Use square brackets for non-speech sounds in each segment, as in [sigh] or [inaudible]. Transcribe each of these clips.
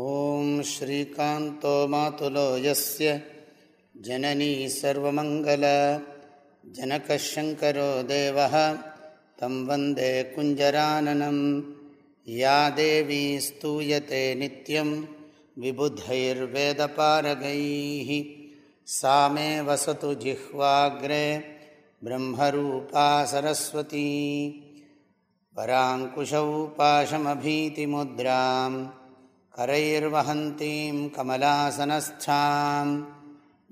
ॐ श्रीकान्तो मातुलो यस्य जननी सर्वमङ्गल जनकशङ्करो देवः तं वन्दे कुञ्जराननं या देवी स्तूयते नित्यं विबुधैर्वेदपारगैः सा मे वसतु जिह्वाग्रे ब्रह्मरूपा सरस्वती पराङ्कुशौ पाशमभीतिमुद्राम् करैर्वहन्तीं कमलासनस्थां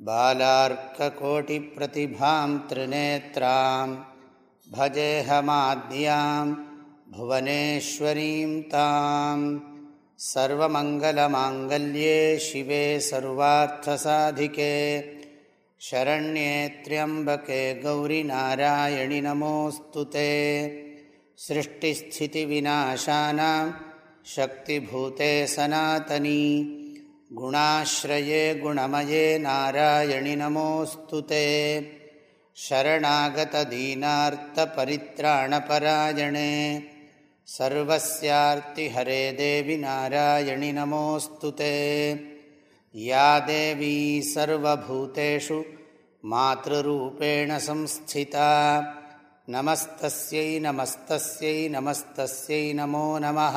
बालार्ककोटिप्रतिभां त्रिनेत्रां भजेऽहमाद्यां भुवनेश्वरीं तां सर्वमङ्गलमाङ्गल्ये शिवे सर्वार्थसाधिके शरण्ये त्र्यम्बके गौरिनारायणि नमोऽस्तु ते सृष्टिस्थितिविनाशानाम् शक्तिभूते सनातनी गुणाश्रये गुणमये नारायणि नमोऽस्तु ते शरणागतदीनार्तपरित्राणपरायणे सर्वस्यार्तिहरे देवि नारायणि नमोऽस्तु ते या देवी सर्वभूतेषु मातृरूपेण संस्थिता नमस्तस्यै नमस्तस्यै नमस्तस्यै नमो नमः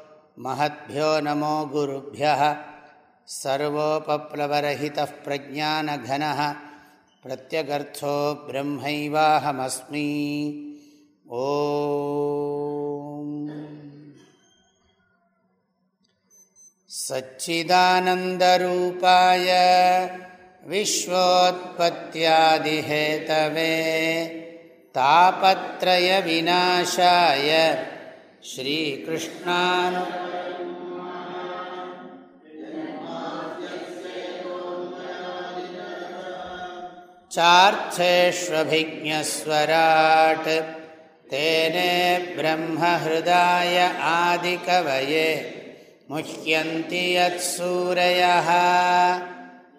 महद्भ्यो नमो गुरुभ्यः सर्वोपप्लवरहितः प्रज्ञानघनः प्रत्यगर्थो ब्रह्मैवाहमस्मि ओ सच्चिदानन्दरूपाय विश्वोत्पत्त्यादिहेतवे तापत्रयविनाशाय श्रीकृष्णानु चार्थेष्वभिज्ञस्वराट् तेने ब्रह्महृदाय आदिकवये मुह्यन्ति यत्सूरयः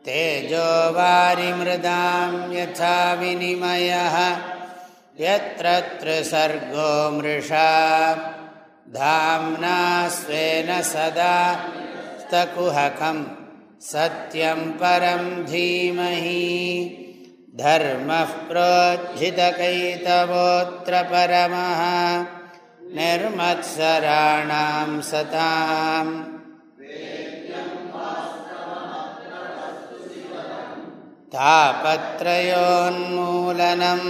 तेजो वारिमृदां यथा विनिमयः यत्र त्रिसर्गो मृषा धाम्ना स्वेन सदा स्तकुहकं सत्यं परं धीमहि धर्मः प्रोज्झितकैतवोऽत्र परमः निर्मत्सराणां सताम् तापत्रयोन्मूलनम्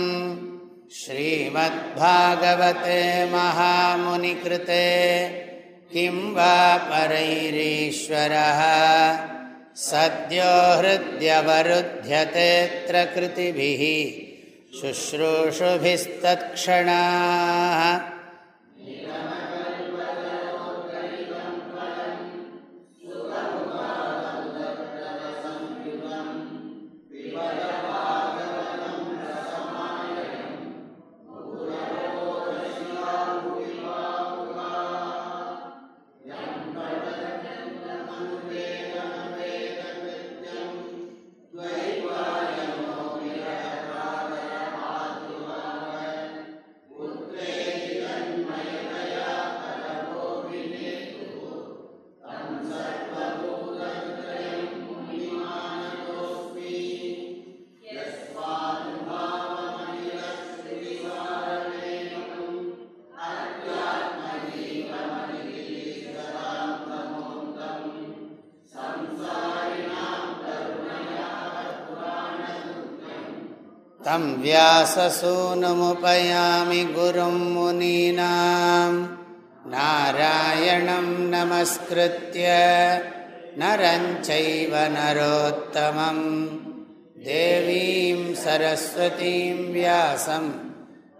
श्रीमद्भागवते महामुनिकृते किं वा परैरीश्वरः सद्यो हृद्यवरुध्यतेऽत्र कृतिभिः शुश्रूषुभिस्तत्क्षणाः व्याससूनुमुपयामि गुरुं मुनीनां नारायणं नमस्कृत्य नरं चैव नरोत्तमं देवीं सरस्वतीं व्यासं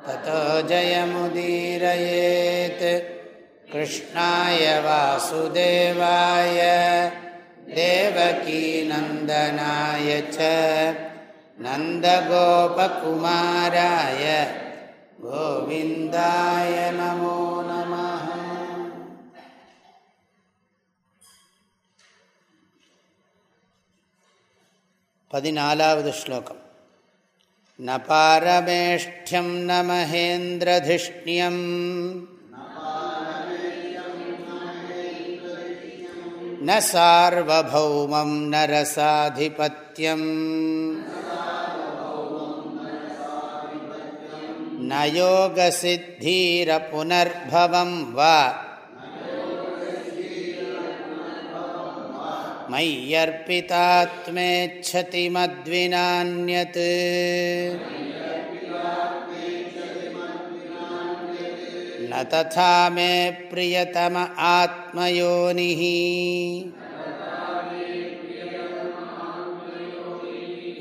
ततो जयमुदीरयेत् कृष्णाय वासुदेवाय देवकीनन्दनाय च नन्दगोपकुमाराय गोविन्दाय नमो नमः पदिनालावद् श्लोकं न पारमेष्ठ्यं न महेन्द्रधिष्ण्यम् न सार्वभौमं न रसाधिपत्यम् न योगसिद्धिरपुनर्भवं वा। मय्यर्पितात्मेच्छति मद्विनान्यत्। न तथा मे प्रियतम आत्मयोनिः।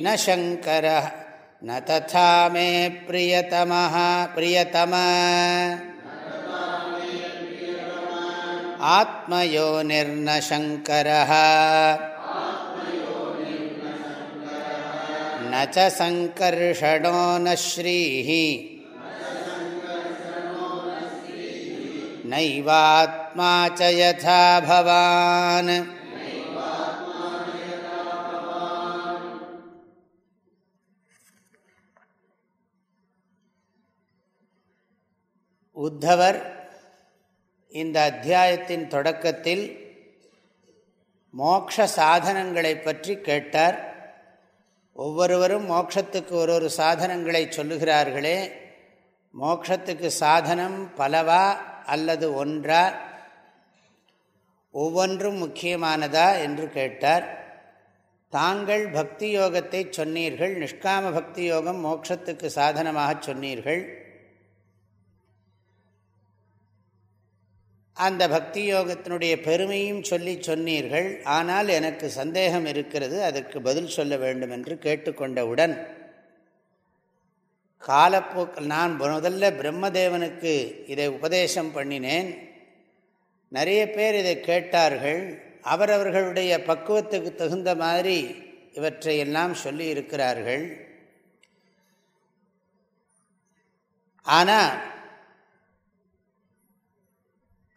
न शङ्करः न तथा मे प्रियतमः, प्रियतम। आत्मयोनिर्न शङ्करः न च सङ्कर्षणो न श्रीः। नैवात्मा च यथा भवान्। உத்தவர் இந்த அத்தியாயத்தின் தொடக்கத்தில் மோக்ஷ சாதனங்களை பற்றி கேட்டார். ஒவ்வொருவரும் மோட்சத்துக்கு ஒரு ஒரு சாதனங்களை சொல்லுகிறார்களே. மோக்ஷத்துக்கு சாதனம் பலவா அல்லது ஒன்றா? ஒவ்வொன்றும் முக்கியமானதா என்று கேட்டார். தாங்கள் பக்தி யோகத்தை சொன்னீர்கள் நிஷ்காம பக்தி யோகம் மோட்சத்துக்கு சாதனமாக சொன்னீர்கள். அந்த பக்தி யோகத்தினுடைய பெருமையும் சொல்லி சொன்னீர்கள். ஆனால் எனக்கு சந்தேகம் இருக்கிறது. அதற்கு பதில் சொல்ல வேண்டும் என்று கேட்டுக்கொண்டவுடன் காலப்போக்கில் நான் முதல்ல பிரம்மதேவனுக்கு இதை உபதேசம் பண்ணினேன். நிறைய பேர் இதை கேட்டார்கள். அவரவர்களுடைய பக்குவத்துக்கு தகுந்த மாதிரி இவற்றையெல்லாம் சொல்லி இருக்கிறார்கள் ஆனால்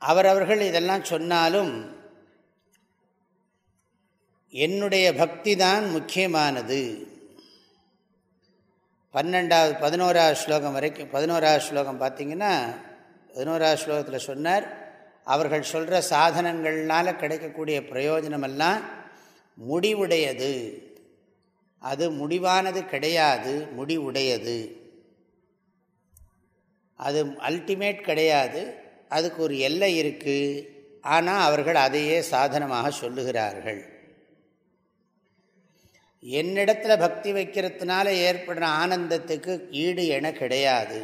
அவரவர்கள் இதெல்லாம் சொன்னாலும் என்னுடைய பக்தி தான் முக்கியமானது. பன்னெண்டாவது பதினோராவது ஸ்லோகம் வரைக்கும் பதினோராவது ஸ்லோகம் பார்த்திங்கன்னா பதினோராவது ஸ்லோகத்தில் சொன்னார் அவர்கள் சொல்கிற சாதனங்கள்னால் கிடைக்கக்கூடிய பிரயோஜனமெல்லாம் முடிவுடையது. அது முடிவானது கிடையாது முடிவுடையது. அது அல்டிமேட் கிடையாது. அதுக்கு ஒரு எல்லை இருக்குது ஆனால் அவர்கள் அதையே சாதனமாக சொல்லுகிறார்கள். என்னிடத்தில் பக்தி வைக்கிறதுனால ஏற்படுற ஆனந்தத்துக்கு ஈடு என கிடையாது.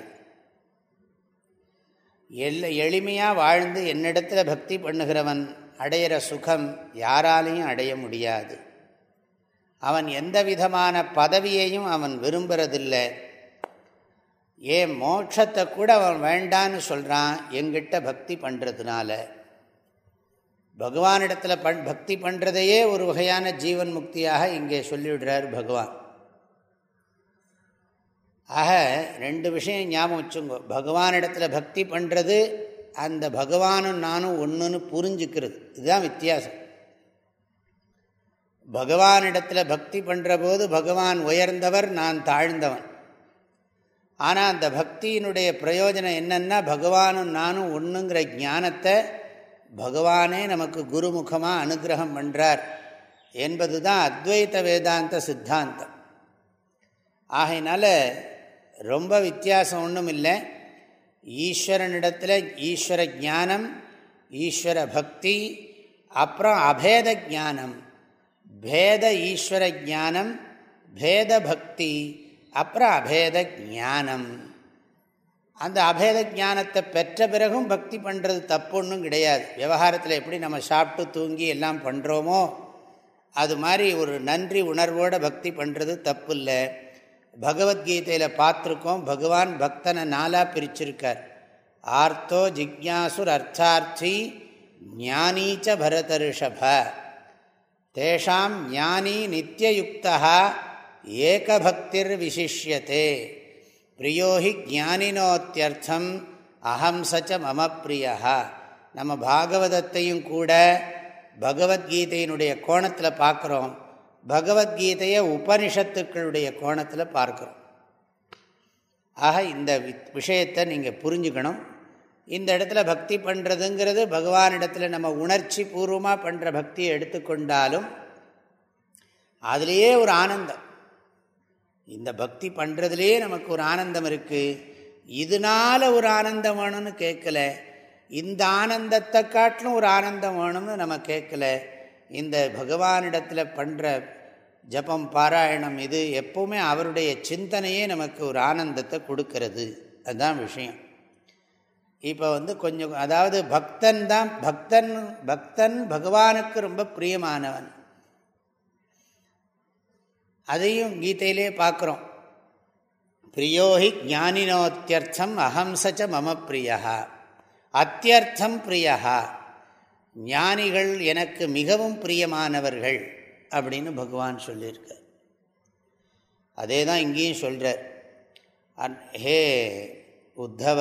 எல்ல எளிமையாக வாழ்ந்து என்னிடத்தில் பக்தி பண்ணுகிறவன் அடையிற சுகம் யாராலையும் அடைய முடியாது. அவன் எந்த விதமான பதவியையும் அவன் விரும்புறதில்லை. ஏன் மோட்சத்தை கூட அவன் வேண்டான்னு சொல்கிறான் எங்கிட்ட பக்தி பண்ணுறதுனால பகவானிடத்தில் பண் பக்தி பண்ணுறதையே ஒரு வகையான ஜீவன் முக்தியாக இங்கே சொல்லிவிடுறார் பகவான். ஆக ரெண்டு விஷயம் ஞாபகம் வச்சுங்கோ. பகவானிடத்தில் பக்தி பண்ணுறது அந்த பகவானும் நானும் ஒன்றுன்னு புரிஞ்சுக்கிறது. இதுதான் வித்தியாசம். பகவானிடத்தில் பக்தி பண்ணுற போது பகவான் உயர்ந்தவர் நான் தாழ்ந்தவன். ஆனால் அந்த பக்தியினுடைய பிரயோஜனம் என்னென்னா பகவானும் நானும் ஒன்றுங்கிற ஞானத்தை பகவானே நமக்கு குருமுகமாக அனுகிரகம் பண்ணுறார் என்பது தான் அத்வைத வேதாந்த சித்தாந்தம். ஆகையினால ரொம்ப வித்தியாசம் ஒன்றும் இல்லை ஈஸ்வரனிடத்தில் ஈஸ்வர ஜானம் ஈஸ்வர பக்தி அப்புறம் அபேத ஜானம் பேத ஈஸ்வர ஜானம் பேத பக்தி அப்புறம் அபேத ஞானம். அந்த அபேத ஞானத்தை பெற்ற பிறகும் பக்தி பண்ணுறது தப்பு ஒன்றும் கிடையாது. விவகாரத்தில் எப்படி நம்ம சாப்பிட்டு தூங்கி எல்லாம் பண்ணுறோமோ அது மாதிரி ஒரு நன்றி உணர்வோடு பக்தி பண்ணுறது தப்பு இல்லை பகவத்கீதையில் பார்த்துருக்கோம் பகவான் பக்தனை நாளாக பிரிச்சிருக்கார். ஆர்த்தோ ஜிக்யாசுர் அர்த்தார்த்தி ஞானீச்ச பரதரிஷப. தேஷாம் ஞானி நித்தியயுக்தா ஏகபக்திர் விசிஷ்யத்தே பிரியோஹி ஜானினோத்தியர்த்தம் அகம் சச்ச மம பிரியா நம்ம பாகவதத்தையும் கூட பகவத்கீதையினுடைய கோணத்தில் பார்க்குறோம். பகவத்கீதையை உபனிஷத்துக்களுடைய கோணத்தில் பார்க்குறோம். ஆக இந்த விஷயத்தை நீங்கள் புரிஞ்சுக்கணும். இந்த இடத்துல பக்தி பண்ணுறதுங்கிறது பகவானிடத்தில் நம்ம உணர்ச்சி பூர்வமாக பண்ணுற பக்தியை எடுத்துக்கொண்டாலும் அதுலேயே ஒரு ஆனந்தம். இந்த பக்தி பண்ணுறதுலேயே நமக்கு ஒரு ஆனந்தம் இருக்குது இதனால் ஒரு ஆனந்தம் வேணும்னு கேட்கல இந்த ஆனந்தத்தை காட்டிலும் ஒரு ஆனந்தம் வேணும்னு நம்ம கேட்கல இந்த பகவானிடத்தில் பண்ணுற ஜபம் பாராயணம் இது எப்போவுமே அவருடைய சிந்தனையே நமக்கு ஒரு ஆனந்தத்தை கொடுக்கறது. அதுதான் விஷயம். இப்போ வந்து கொஞ்சம் அதாவது பக்தன் தான் பக்தன் பக்தன் பகவானுக்கு ரொம்ப பிரியமானவன். அதையும் கீதையிலே பார்க்குறோம். பிரியோஹி ஜானினோத்தியர்த்தம் அஹம்சச்ச மம பிரியா அத்தியர்த்தம் பிரியா ஞானிகள் எனக்கு மிகவும் பிரியமானவர்கள் அப்படின்னு பகவான் சொல்லியிருக்கார். அதே தான் இங்கேயும் சொல்கிறார் ஹே உத்தவ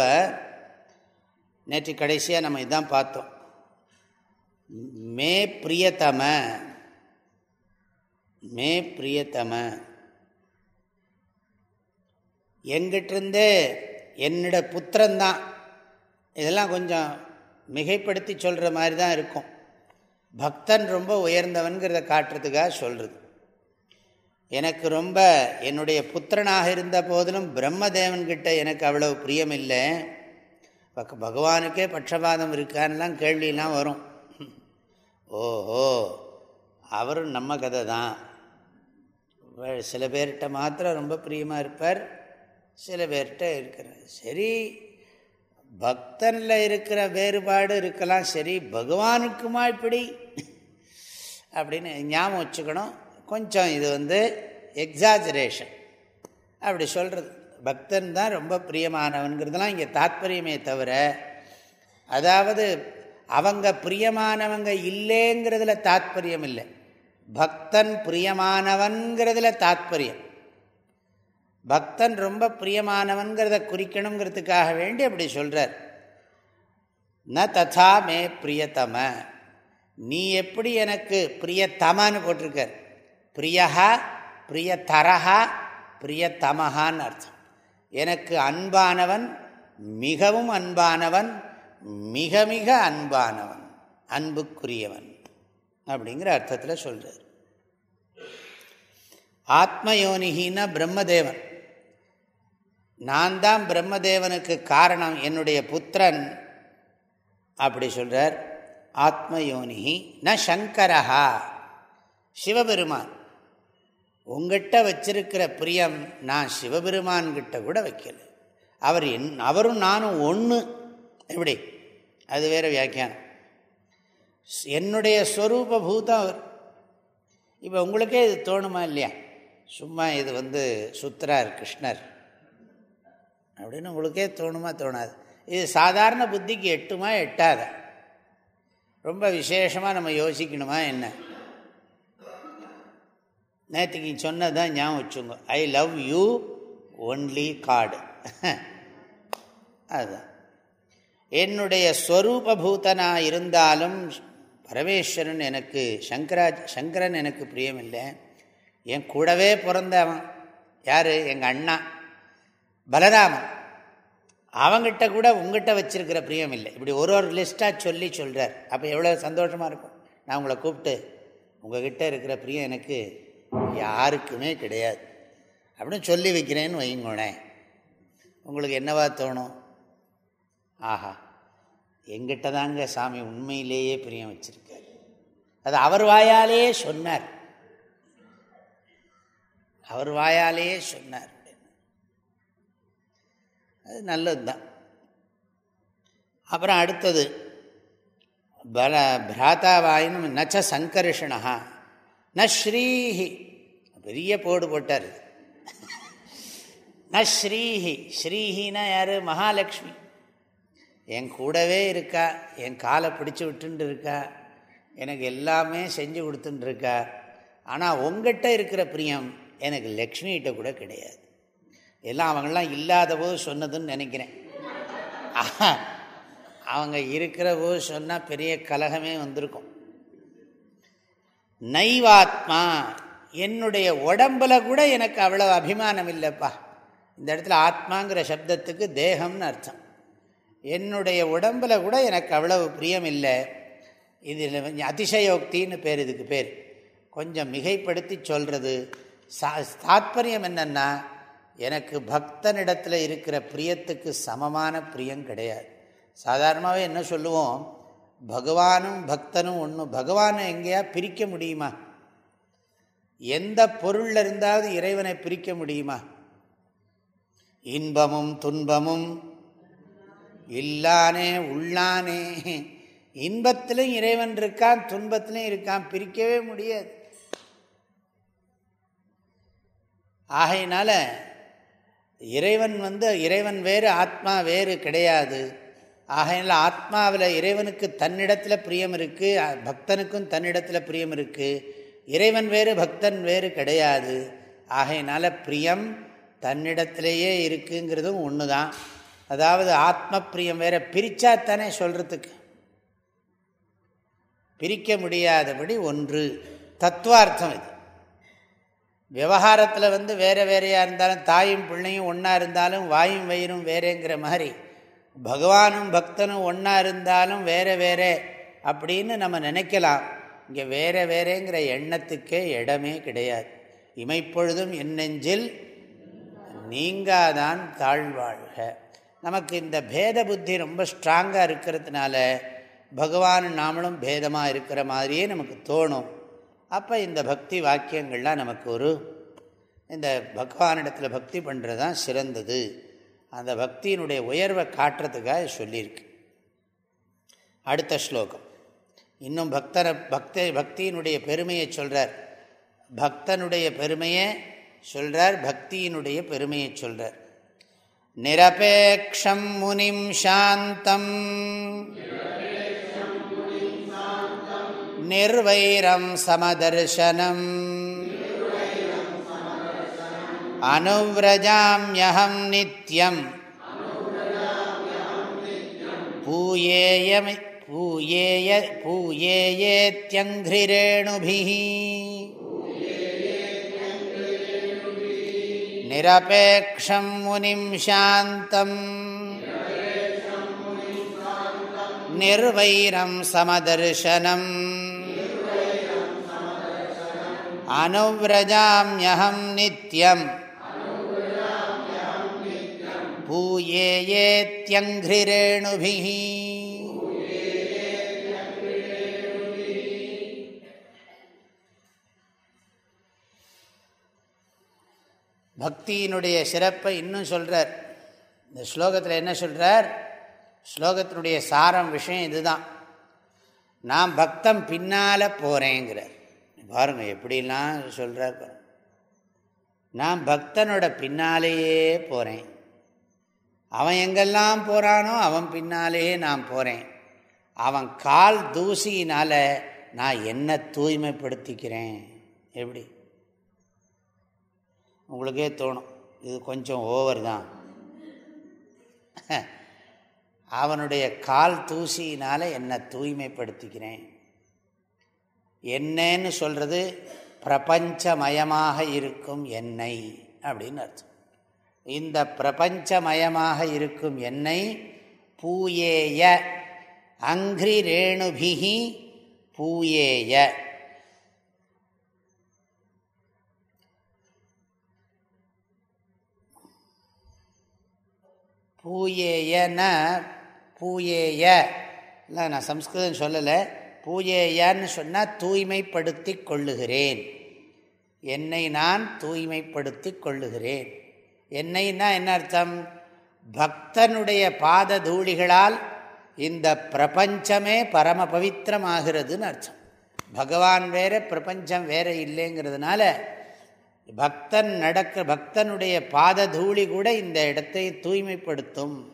நேற்று கடைசியாக நம்ம இதான் பார்த்தோம். மே பிரியத்தம மே பிரியத்தம. எங்கிட்டிருந்தே என்னோட புத்திரந்தான். இதெல்லாம் கொஞ்சம் மிகைப்படுத்தி சொல்கிற மாதிரி தான் இருக்கும். பக்தன் ரொம்ப உயர்ந்தவன்கிறத காட்டுறதுக்காக சொல்கிறது எனக்கு ரொம்ப என்னுடைய புத்திரனாக இருந்த போதிலும் பிரம்மதேவன்கிட்ட எனக்கு அவ்வளவு பிரியம் இல்லை பகவானுக்கே பட்சபாதம் இருக்கான்லாம் கேள்வியெல்லாம் வரும். ஓஹோ அவரும் நம்ம கதை தான் சில பேர்கிட்ட மாத்திரம் ரொம்ப பிரியமாக இருப்பார் சில பேர்கிட்ட இருக்கிறார். சரி பக்தனில் இருக்கிற வேறுபாடு இருக்கலாம். சரி பகவானுக்குமா இப்படி? அப்படின்னு ஞாபகம் வச்சுக்கணும். கொஞ்சம் இது வந்து எக்ஸாஜரேஷன் அப்படி சொல்கிறது பக்தன் தான் ரொம்ப பிரியமானவன்கிறதுலாம் இங்கே தாத்பரியமே தவிர அதாவது அவங்க பிரியமானவங்க இல்லைங்கிறதுல தாத்பரியம் இல்லை. பக்தன் பிரியமானவன்கிறதுல தாத்பரியம். பக்தன் ரொம்ப பிரியமானவன்கிறத குறிக்கணுங்கிறதுக்காக வேண்டி அப்படி சொல்கிறார் ந ததா மே பிரியதம. நீ எப்படி எனக்கு பிரியத்தமான்னு போட்டிருக்கார். பிரியஹா பிரியதரஹா பிரியத்தமஹான்னு அர்த்தம். எனக்கு அன்பானவன் மிகவும் அன்பானவன் மிக மிக அன்பானவன் அன்புக்குரியவன். அப்படிங்கிற அர்த்தத்தில் சொல்கிறார் ஆத்மயோனிகின்னா பிரம்மதேவன். நான் தான் பிரம்மதேவனுக்கு காரணம் என்னுடைய புத்திரன் அப்படி சொல்கிறார் ஆத்மயோனிகி ந சங்கரஹா. சிவபெருமான். உங்ககிட்ட வச்சிருக்கிற பிரியம் நான் சிவபெருமான்கிட்ட கூட வைக்கல. அவர் என் அவரும் நானும் ஒன்று எப்படி? அது வேறு வியாக்கியானம். என்னுடைய ஸ்வரூப பூதம் அவர். இப்போ உங்களுக்கே இது தோணுமா இல்லையா? சும்மா இது வந்து சுத்ரார் கிருஷ்ணர். அப்படின்னு உங்களுக்கே தோணுமா தோணாது. இது சாதாரண புத்திக்கு எட்டுமா எட்டாத? ரொம்ப விசேஷமாக நம்ம யோசிக்கணுமா என்ன? நேற்றுக்கு சொன்னதான் ஞாபகம் வச்சுங்க ஐ லவ் யூ ஒன்லி காடு அதுதான். என்னுடைய ஸ்வரூபூதனாக இருந்தாலும் பரமேஸ்வரன் எனக்கு சங்கரா சங்கரன் எனக்கு பிரியமில்லை. என் கூடவே பிறந்தவன் யார்? எங்கள் அண்ணா. பலராமன். அவங்கிட்ட கூட உங்ககிட்ட வச்சிருக்கிற பிரியம் இல்லை இப்படி ஒரு ஒரு லிஸ்ட்டாக சொல்லி சொல்கிறார் அப்போ எவ்வளோ சந்தோஷமாக இருக்கும். நான் உங்களை கூப்பிட்டு உங்ககிட்ட இருக்கிற பிரியம் எனக்கு யாருக்குமே கிடையாது. அப்படின்னு சொல்லி வைக்கிறேன்னு வைங்களேன் உங்களுக்கு என்னவா தோணும்? ஆஹா. எங்கிட்ட தாங்க சாமி உண்மையிலேயே பிரியம் வச்சிருக்கார். அது அவர் வாயாலேயே சொன்னார். அவர் வாயாலேயே சொன்னார். அது நல்லது தான் அப்புறம் அடுத்தது பல பிராத்தாவாயினும் நச்ச சங்கர்ஷணா ந ஸ்ரீஹி பெரிய போடு போட்டார். ந ஸ்ரீஹி ஸ்ரீஹினா யார்? மகாலட்சுமி. என் கூடவே இருக்கா என் காலை பிடிச்சி விட்டுன்னு இருக்கா எனக்கு எல்லாமே செஞ்சு கொடுத்துட்டு இருக்கா. ஆனால் உங்ககிட்ட இருக்கிற பிரியம் எனக்கு லக்ஷ்மிகிட்ட கூட கிடையாது. எல்லாம் அவங்களாம் இல்லாத போது சொன்னதுன்னு நினைக்கிறேன். அவங்க இருக்கிற போது சொன்னால் பெரிய கலகமே வந்திருக்கும். நைவாத்மா என்னுடைய உடம்பில் கூட எனக்கு அவ்வளோ அபிமானம் இல்லைப்பா. இந்த இடத்துல ஆத்மாங்கிற சப்தத்துக்கு தேகம்னு அர்த்தம். என்னுடைய உடம்பில் கூட எனக்கு அவ்வளவு பிரியம் இல்லை இதில் கொஞ்சம் அதிசயோக்தின்னு பேர் இதுக்கு பேர். கொஞ்சம் மிகைப்படுத்தி சொல்கிறது சா தாத்பரியம் என்னென்னா எனக்கு பக்தனிடத்தில் இருக்கிற பிரியத்துக்கு சமமான பிரியம் கிடையாது. சாதாரணமாகவே என்ன சொல்லுவோம்? பகவானும் பக்தனும் ஒன்று பகவானை எங்கேயா பிரிக்க முடியுமா? எந்த பொருளில் இருந்தாவது இறைவனை பிரிக்க முடியுமா? இன்பமும் துன்பமும் இல்லானே உள்ளானே. இன்பத்திலும் இறைவன் இருக்கான் துன்பத்திலும் இருக்கான் பிரிக்கவே முடியாது. ஆகையினால இறைவன் வந்து இறைவன் வேறு ஆத்மா வேறு கிடையாது. ஆகையினால ஆத்மாவில் இறைவனுக்கு தன்னிடத்தில் பிரியம் இருக்குது பக்தனுக்கும் தன்னிடத்தில் பிரியம் இருக்குது இறைவன் வேறு பக்தன் வேறு கிடையாது. ஆகையினால பிரியம் தன்னிடத்திலேயே இருக்குங்கிறதும் ஒன்று தான் அதாவது ஆத்ம பிரியம் வேற பிரித்தா தானே சொல்கிறதுக்கு பிரிக்க முடியாதபடி ஒன்று. தத்துவார்த்தம் இது. விவகாரத்தில் வந்து வேறு வேறையாக இருந்தாலும் தாயும் பிள்ளையும் ஒன்றா இருந்தாலும் வாயும் வயிறும் வேறேங்கிற மாதிரி பகவானும் பக்தனும் ஒன்றா இருந்தாலும் வேற வேறே அப்படின்னு நம்ம நினைக்கலாம். இங்கே வேற வேறேங்கிற எண்ணத்துக்கே இடமே கிடையாது. இமைப்பொழுதும் என் நெஞ்சில் நீங்காதான் தாழ்வாழ்க. நமக்கு இந்த பேத புத்தி ரொம்ப ஸ்ட்ராங்காக இருக்கிறதுனால பகவான் நாமளும் பேதமாக இருக்கிற மாதிரியே நமக்கு தோணும். அப்போ இந்த பக்தி வாக்கியங்கள்லாம் நமக்கு ஒரு இந்த பகவானிடத்தில் பக்தி பண்ணுறது தான் சிறந்தது. அந்த பக்தியினுடைய உயர்வை காட்டுறதுக்காக சொல்லியிருக்கு. அடுத்த ஸ்லோகம். இன்னும் பக்தரை பக்த பக்தியினுடைய பெருமையை சொல்கிறார் பக்தனுடைய பெருமையை சொல்கிறார் பக்தியினுடைய பெருமையை சொல்கிறார் நிரபேக்ஷம் முனிம் சாந்தம் நிர்வைரம் சமதர்சனம் அனுவிரஜாமியகம் நித்யம் பூயேயமி निरपेक्षं मुनिं शान्तम् निर्वैरं समदर्शनम् अनुव्रजाम्यहं नित्यम् पूयेयेत्यङ्घ्रिरेणुभिः பக்தியினுடைய சிறப்பை இன்னும் சொல்கிறார் இந்த ஸ்லோகத்தில் என்ன சொல்கிறார் ஸ்லோகத்தினுடைய சாரம் விஷயம் இதுதான். நான் பக்தம் பின்னால் போகிறேங்கிறார் பாருங்கள் எப்படிலாம் சொல்கிறார் நான் பக்தனோட பின்னாலேயே போகிறேன் அவன் எங்கெல்லாம் போகிறானோ அவன் பின்னாலேயே நான் போகிறேன் அவன் கால் தூசியினால் நான் என்ன தூய்மைப்படுத்திக்கிறேன். எப்படி? உங்களுக்கே தோணும். இது கொஞ்சம் ஓவர் தான். அவனுடைய கால் தூசியினால் என்னை தூய்மைப்படுத்திக்கிறேன். என்னன்னு சொல்கிறது பிரபஞ்சமயமாக இருக்கும் என்னை அப்படின்னு அர்த்தம். இந்த பிரபஞ்சமயமாக இருக்கும் என்னை பூயேய அங்கிரி ரேணுபிகி பூயேய. பூயேயன பூயேய. இல்லை நான் சம்ஸ்கிருதம் சொல்லலை. பூயேயன்னு சொன்னால் தூய்மைப்படுத்தி கொள்ளுகிறேன். என்னை நான் தூய்மைப்படுத்தி கொள்ளுகிறேன். என்னைன்னா என்ன அர்த்தம்? பக்தனுடைய பாத தூளிகளால் இந்த பிரபஞ்சமே பரம பவித்திரமாகிறதுன்னு அர்த்தம். பகவான் வேற பிரபஞ்சம் வேற இல்லைங்கிறதுனால பக்தன் நடக்க பக்தனுடைய பாத தூளி கூட இந்த இடத்தை தூய்மைப்படுத்தும்.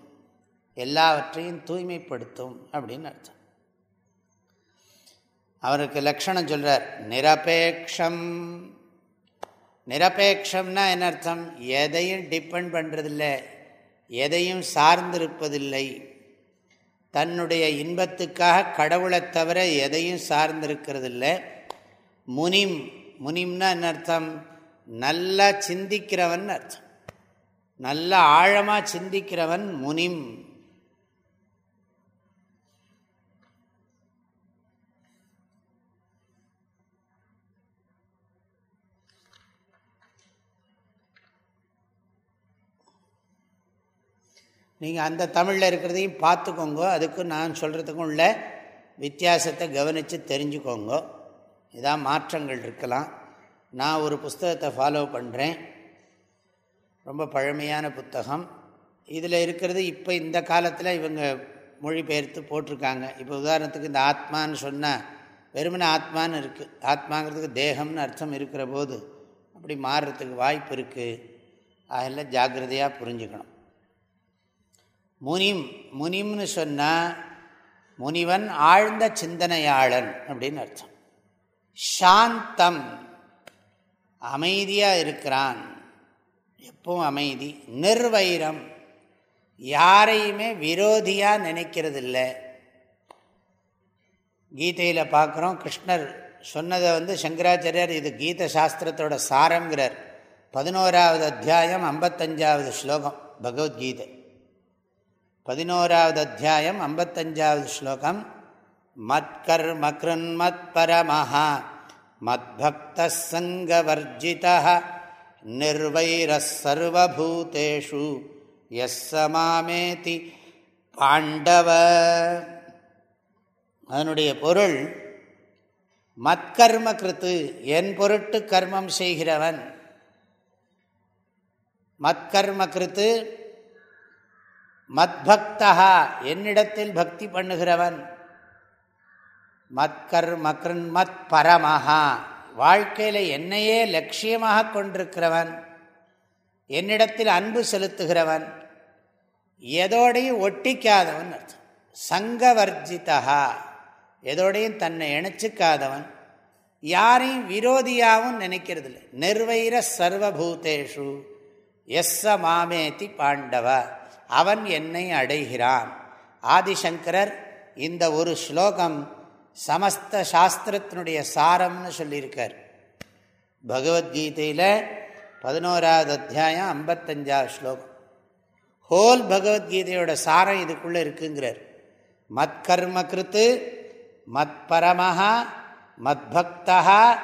எல்லாவற்றையும் தூய்மைப்படுத்தும் அப்படின்னு அர்த்தம். அவருக்கு லக்ஷணம் சொல்றார் நிரபேக்ஷம். நிரபேக்ஷம்னா என்ன அர்த்தம்? எதையும் டிபெண்ட் பண்ணுறதில்லை எதையும் சார்ந்திருப்பதில்லை. தன்னுடைய இன்பத்துக்காக கடவுளை தவிர எதையும் சார்ந்திருக்கிறதில்லை. முனிம் முனிம்னா என்ன அர்த்தம்? நல்லா சிந்திக்கிறவன் அர்த்தம். நல்ல ஆழமாக சிந்திக்கிறவன் முனிம். நீங்கள் அந்த தமிழில் இருக்கிறதையும் பார்த்துக்கோங்க. அதுக்கும் நான் சொல்கிறதுக்கும் உள்ள வித்தியாசத்தை கவனித்து தெரிஞ்சுக்கோங்க. இதான் மாற்றங்கள் இருக்கலாம். நான் ஒரு புஸ்தகத்தை ஃபாலோ பண்ணுறேன் ரொம்ப பழமையான புத்தகம். இதில் இருக்கிறது இப்போ இந்த காலத்தில் இவங்க மொழிபெயர்த்து போட்டிருக்காங்க. இப்போ உதாரணத்துக்கு இந்த ஆத்மான்னு சொன்னால் வெறுமனை ஆத்மான்னு இருக்குது ஆத்மாங்கிறதுக்கு தேகம்னு அர்த்தம் இருக்கிற போது அப்படி மாறுறதுக்கு வாய்ப்பு இருக்குது அதெல்லாம் ஜாக்கிரதையாக புரிஞ்சுக்கணும். முனிம் முனிம்னு சொன்னால் முனிவன் ஆழ்ந்த சிந்தனையாளன் அப்படின்னு அர்த்தம். சாந்தம். அமைதியாக இருக்கிறான். எப்பவும் அமைதி. நிர்வைரம். யாரையுமே விரோதியாக நினைக்கிறது இல்லை கீதையில் பார்க்குறோம் கிருஷ்ணர் சொன்னதை வந்து சங்கராச்சாரியர் இது கீத சாஸ்திரத்தோட சாரங்கிறார் பதினோராவது அத்தியாயம் ஐம்பத்தஞ்சாவது ஸ்லோகம் பகவத்கீதை. பதினோராவது அத்தியாயம் ஐம்பத்தஞ்சாவது ஸ்லோகம் மத்கர்ம கிருன்மத் பரமஹா. மத்பக்த சங்கவர்ஜித நிர்வைரசர்வூதேஷு எஸ் சமாமேதி பாண்டவ. அதனுடைய பொருள் மத்கர்ம கிருத்து என் பொருட்டு கர்மம் செய்கிறவன். மத்கர்ம கிருத்து மத்பக்தா என்னிடத்தில் பக்தி பண்ணுகிறவன். மத்கர் மக்ரன் மத் பரமஹா. வாழ்க்கையில் என்னையே லட்சியமாக கொண்டிருக்கிறவன் என்னிடத்தில் அன்பு செலுத்துகிறவன் எதோடையும் ஒட்டிக்காதவன் அர்த்தம். சங்கவர்ஜிதா எதோடையும் தன்னை இணைச்சிக்காதவன். யாரையும் விரோதியாகவும் நினைக்கிறதில்ல. நிர்வைர சர்வபூதேஷு. எஸ்ஸ மாமேதி பாண்டவ. அவன் என்னை அடைகிறான். ஆதிசங்கரர் இந்த ஒரு ஸ்லோகம் சமஸ்த சாஸ்திரத்தினுடைய சாரம்னு சொல்லியிருக்கார். பகவத்கீதையில் பதினோராவது அத்தியாயம் ஐம்பத்தஞ்சாவது ஸ்லோகம். ஹோல் பகவத்கீதையோட சாரம் இதுக்குள்ளே இருக்குங்கிறார். மத்கர்ம கிருத்து மத் பரமஹா மத்பக்தா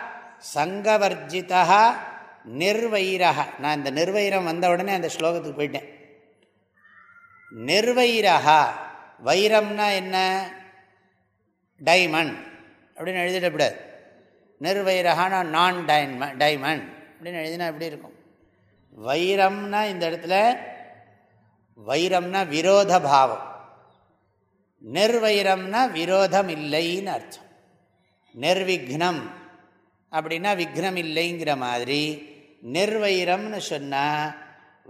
சங்கவர்ஜிதா நிர்வைரக நான் இந்த நிர்வைரம் வந்த உடனே அந்த ஸ்லோகத்துக்கு போயிட்டேன். நிர்வைரகா வைரம்னா என்ன? டைமண்ட் அப்படின்னு எழுதிடக்கூடாது நிர்வைரகானா நான் டைம டைமண்ட் அப்படின்னு எழுதினா எப்படி இருக்கும்? வைரம்னா இந்த இடத்துல வைரம்னா விரோத பாவம். நிர்வைரம்னா விரோதம் இல்லைன்னு அர்த்தம். நிர்விக்னம் அப்படின்னா விக்னம் இல்லைங்கிற மாதிரி. நிர்வைரம்னு சொன்னால்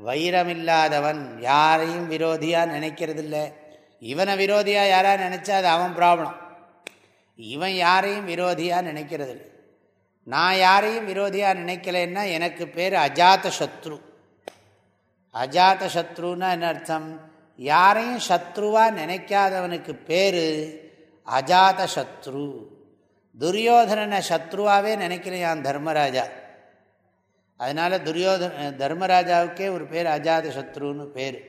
வைரமில்லாதவன் யாரையும் விரோதியாக நினைக்கிறதில்ல. இவனை விரோதியாக யாராக நினச்சா அது அவன் ப்ராப்ளம் இவன் யாரையும் விரோதியாக நினைக்கிறதில்ல. நான் யாரையும் விரோதியாக நினைக்கலன்னா எனக்கு பேர் அஜாத சத்ரு. அஜாத சத்ருன்னா என்ன அர்த்தம்? யாரையும் சத்ருவாக நினைக்காதவனுக்கு பேர் அஜாத சத்ரு. துரியோதனனை சத்ருவாகவே நினைக்கலையான் தர்மராஜா. அதனால் துரியோதன தர்மராஜாவுக்கே ஒரு பேர் அஜாத சத்ருன்னு பேர்.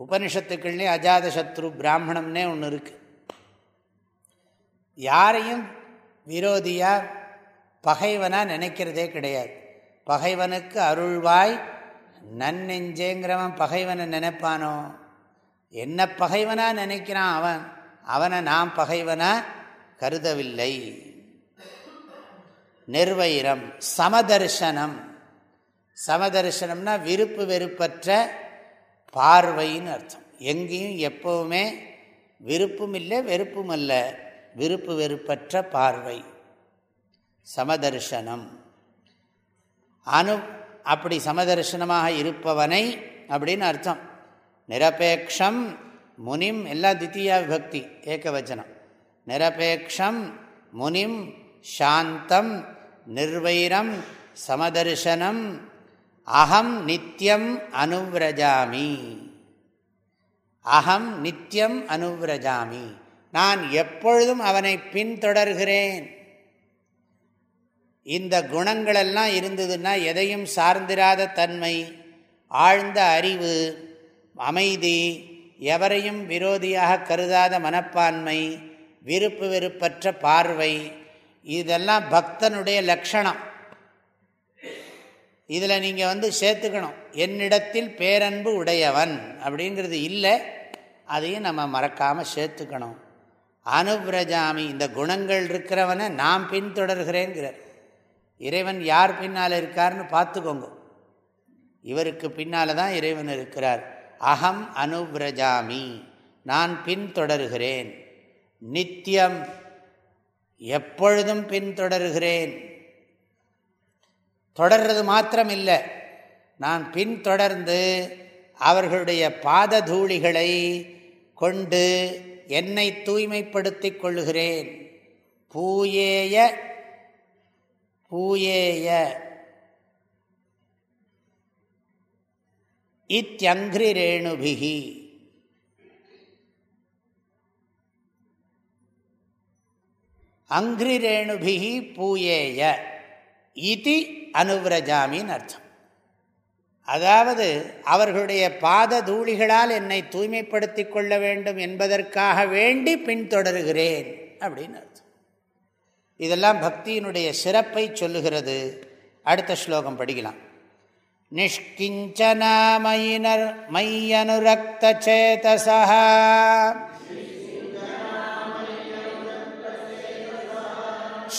உபனிஷத்துக்கள்லேயே அஜாத சத்ரு பிராமணம்னே ஒன்று இருக்குது யாரையும் விரோதியாக பகைவனாக நினைக்கிறதே கிடையாது. பகைவனுக்கு அருள்வாய் நன்னெஞ்சேங்கிறவன் பகைவனை நினைப்பானோ? என்ன பகைவனாக நினைக்கிறான் அவன்? அவனை நாம் பகைவனாக கருதவில்லை. நிர்வைரம் சமதர்சனம் சமதர்சனம்னா விருப்பு வெறுப்பற்ற பார்வைன்னு அர்த்தம். எங்கேயும் எப்பவுமே விருப்பும் இல்லை வெறுப்பும் அல்ல விருப்பு வெறுப்பற்ற பார்வை. சமதர்சனம் அனு அப்படி சமதர்சனமாக இருப்பவனை அப்படின்னு அர்த்தம். நிரபேக்ஷம் முனிம் எல்லாம் தித்தியா விபக்தி ஏகவச்சனம். நிரபேக்ஷம் முனிம் சாந்தம் நிர்வைரம் சமதர்சனம் அகம் நித்தியம் அனுவிரஜாமி. அகம் நித்தியம் அனுவிரஜாமி. நான் எப்பொழுதும் அவனை பின்தொடர்கிறேன். இந்த குணங்களெல்லாம் இருந்ததுன்னா எதையும் சார்ந்திராத தன்மை ஆழ்ந்த அறிவு அமைதி எவரையும் விரோதியாக கருதாத மனப்பான்மை விருப்பு வெறுப்பற்ற பார்வை இதெல்லாம் பக்தனுடைய லட்சணம். இதில் நீங்கள் வந்து சேர்த்துக்கணும். என்னிடத்தில் பேரன்பு உடையவன் அப்படிங்கிறது இல்லை அதையும் நம்ம மறக்காமல் சேர்த்துக்கணும். அனுபிரஜாமி இந்த குணங்கள் இருக்கிறவனை நான் பின்தொடர்கிறேங்கிறார் இறைவன் யார் பின்னால் இருக்கார்னு பார்த்துக்கோங்க. இவருக்கு பின்னால் தான் இறைவன் இருக்கிறார். அகம் அனுபிரஜாமி நான் பின்தொடர்கிறேன். நித்தியம் எப்பொழுதும் பின்தொடர்கிறேன். தொடர்றது மாத்திரம் இல்லை நான் பின்தொடர்ந்து அவர்களுடைய பாததூளிகளை கொண்டு என்னை தூய்மைப்படுத்திக் கொள்ளுகிறேன். பூயேய பூயேய. இத்தியங்கிரி ரேணுபிகி. அங்கிரி ரேணுபிகி பூயேய. இதி அனுவிரஜாமின் அர்த்தம். அதாவது அவர்களுடைய பாத தூளிகளால் என்னை தூய்மைப்படுத்தி கொள்ள வேண்டும் என்பதற்காக வேண்டி பின்தொடர்கிறேன் அப்படின்னு அர்த்தம். இதெல்லாம் பக்தியினுடைய சிறப்பை சொல்லுகிறது. அடுத்த ஸ்லோகம் படிக்கலாம். நிஷ்கிஞ்சனாமயினர் மையனுரக்தேதசா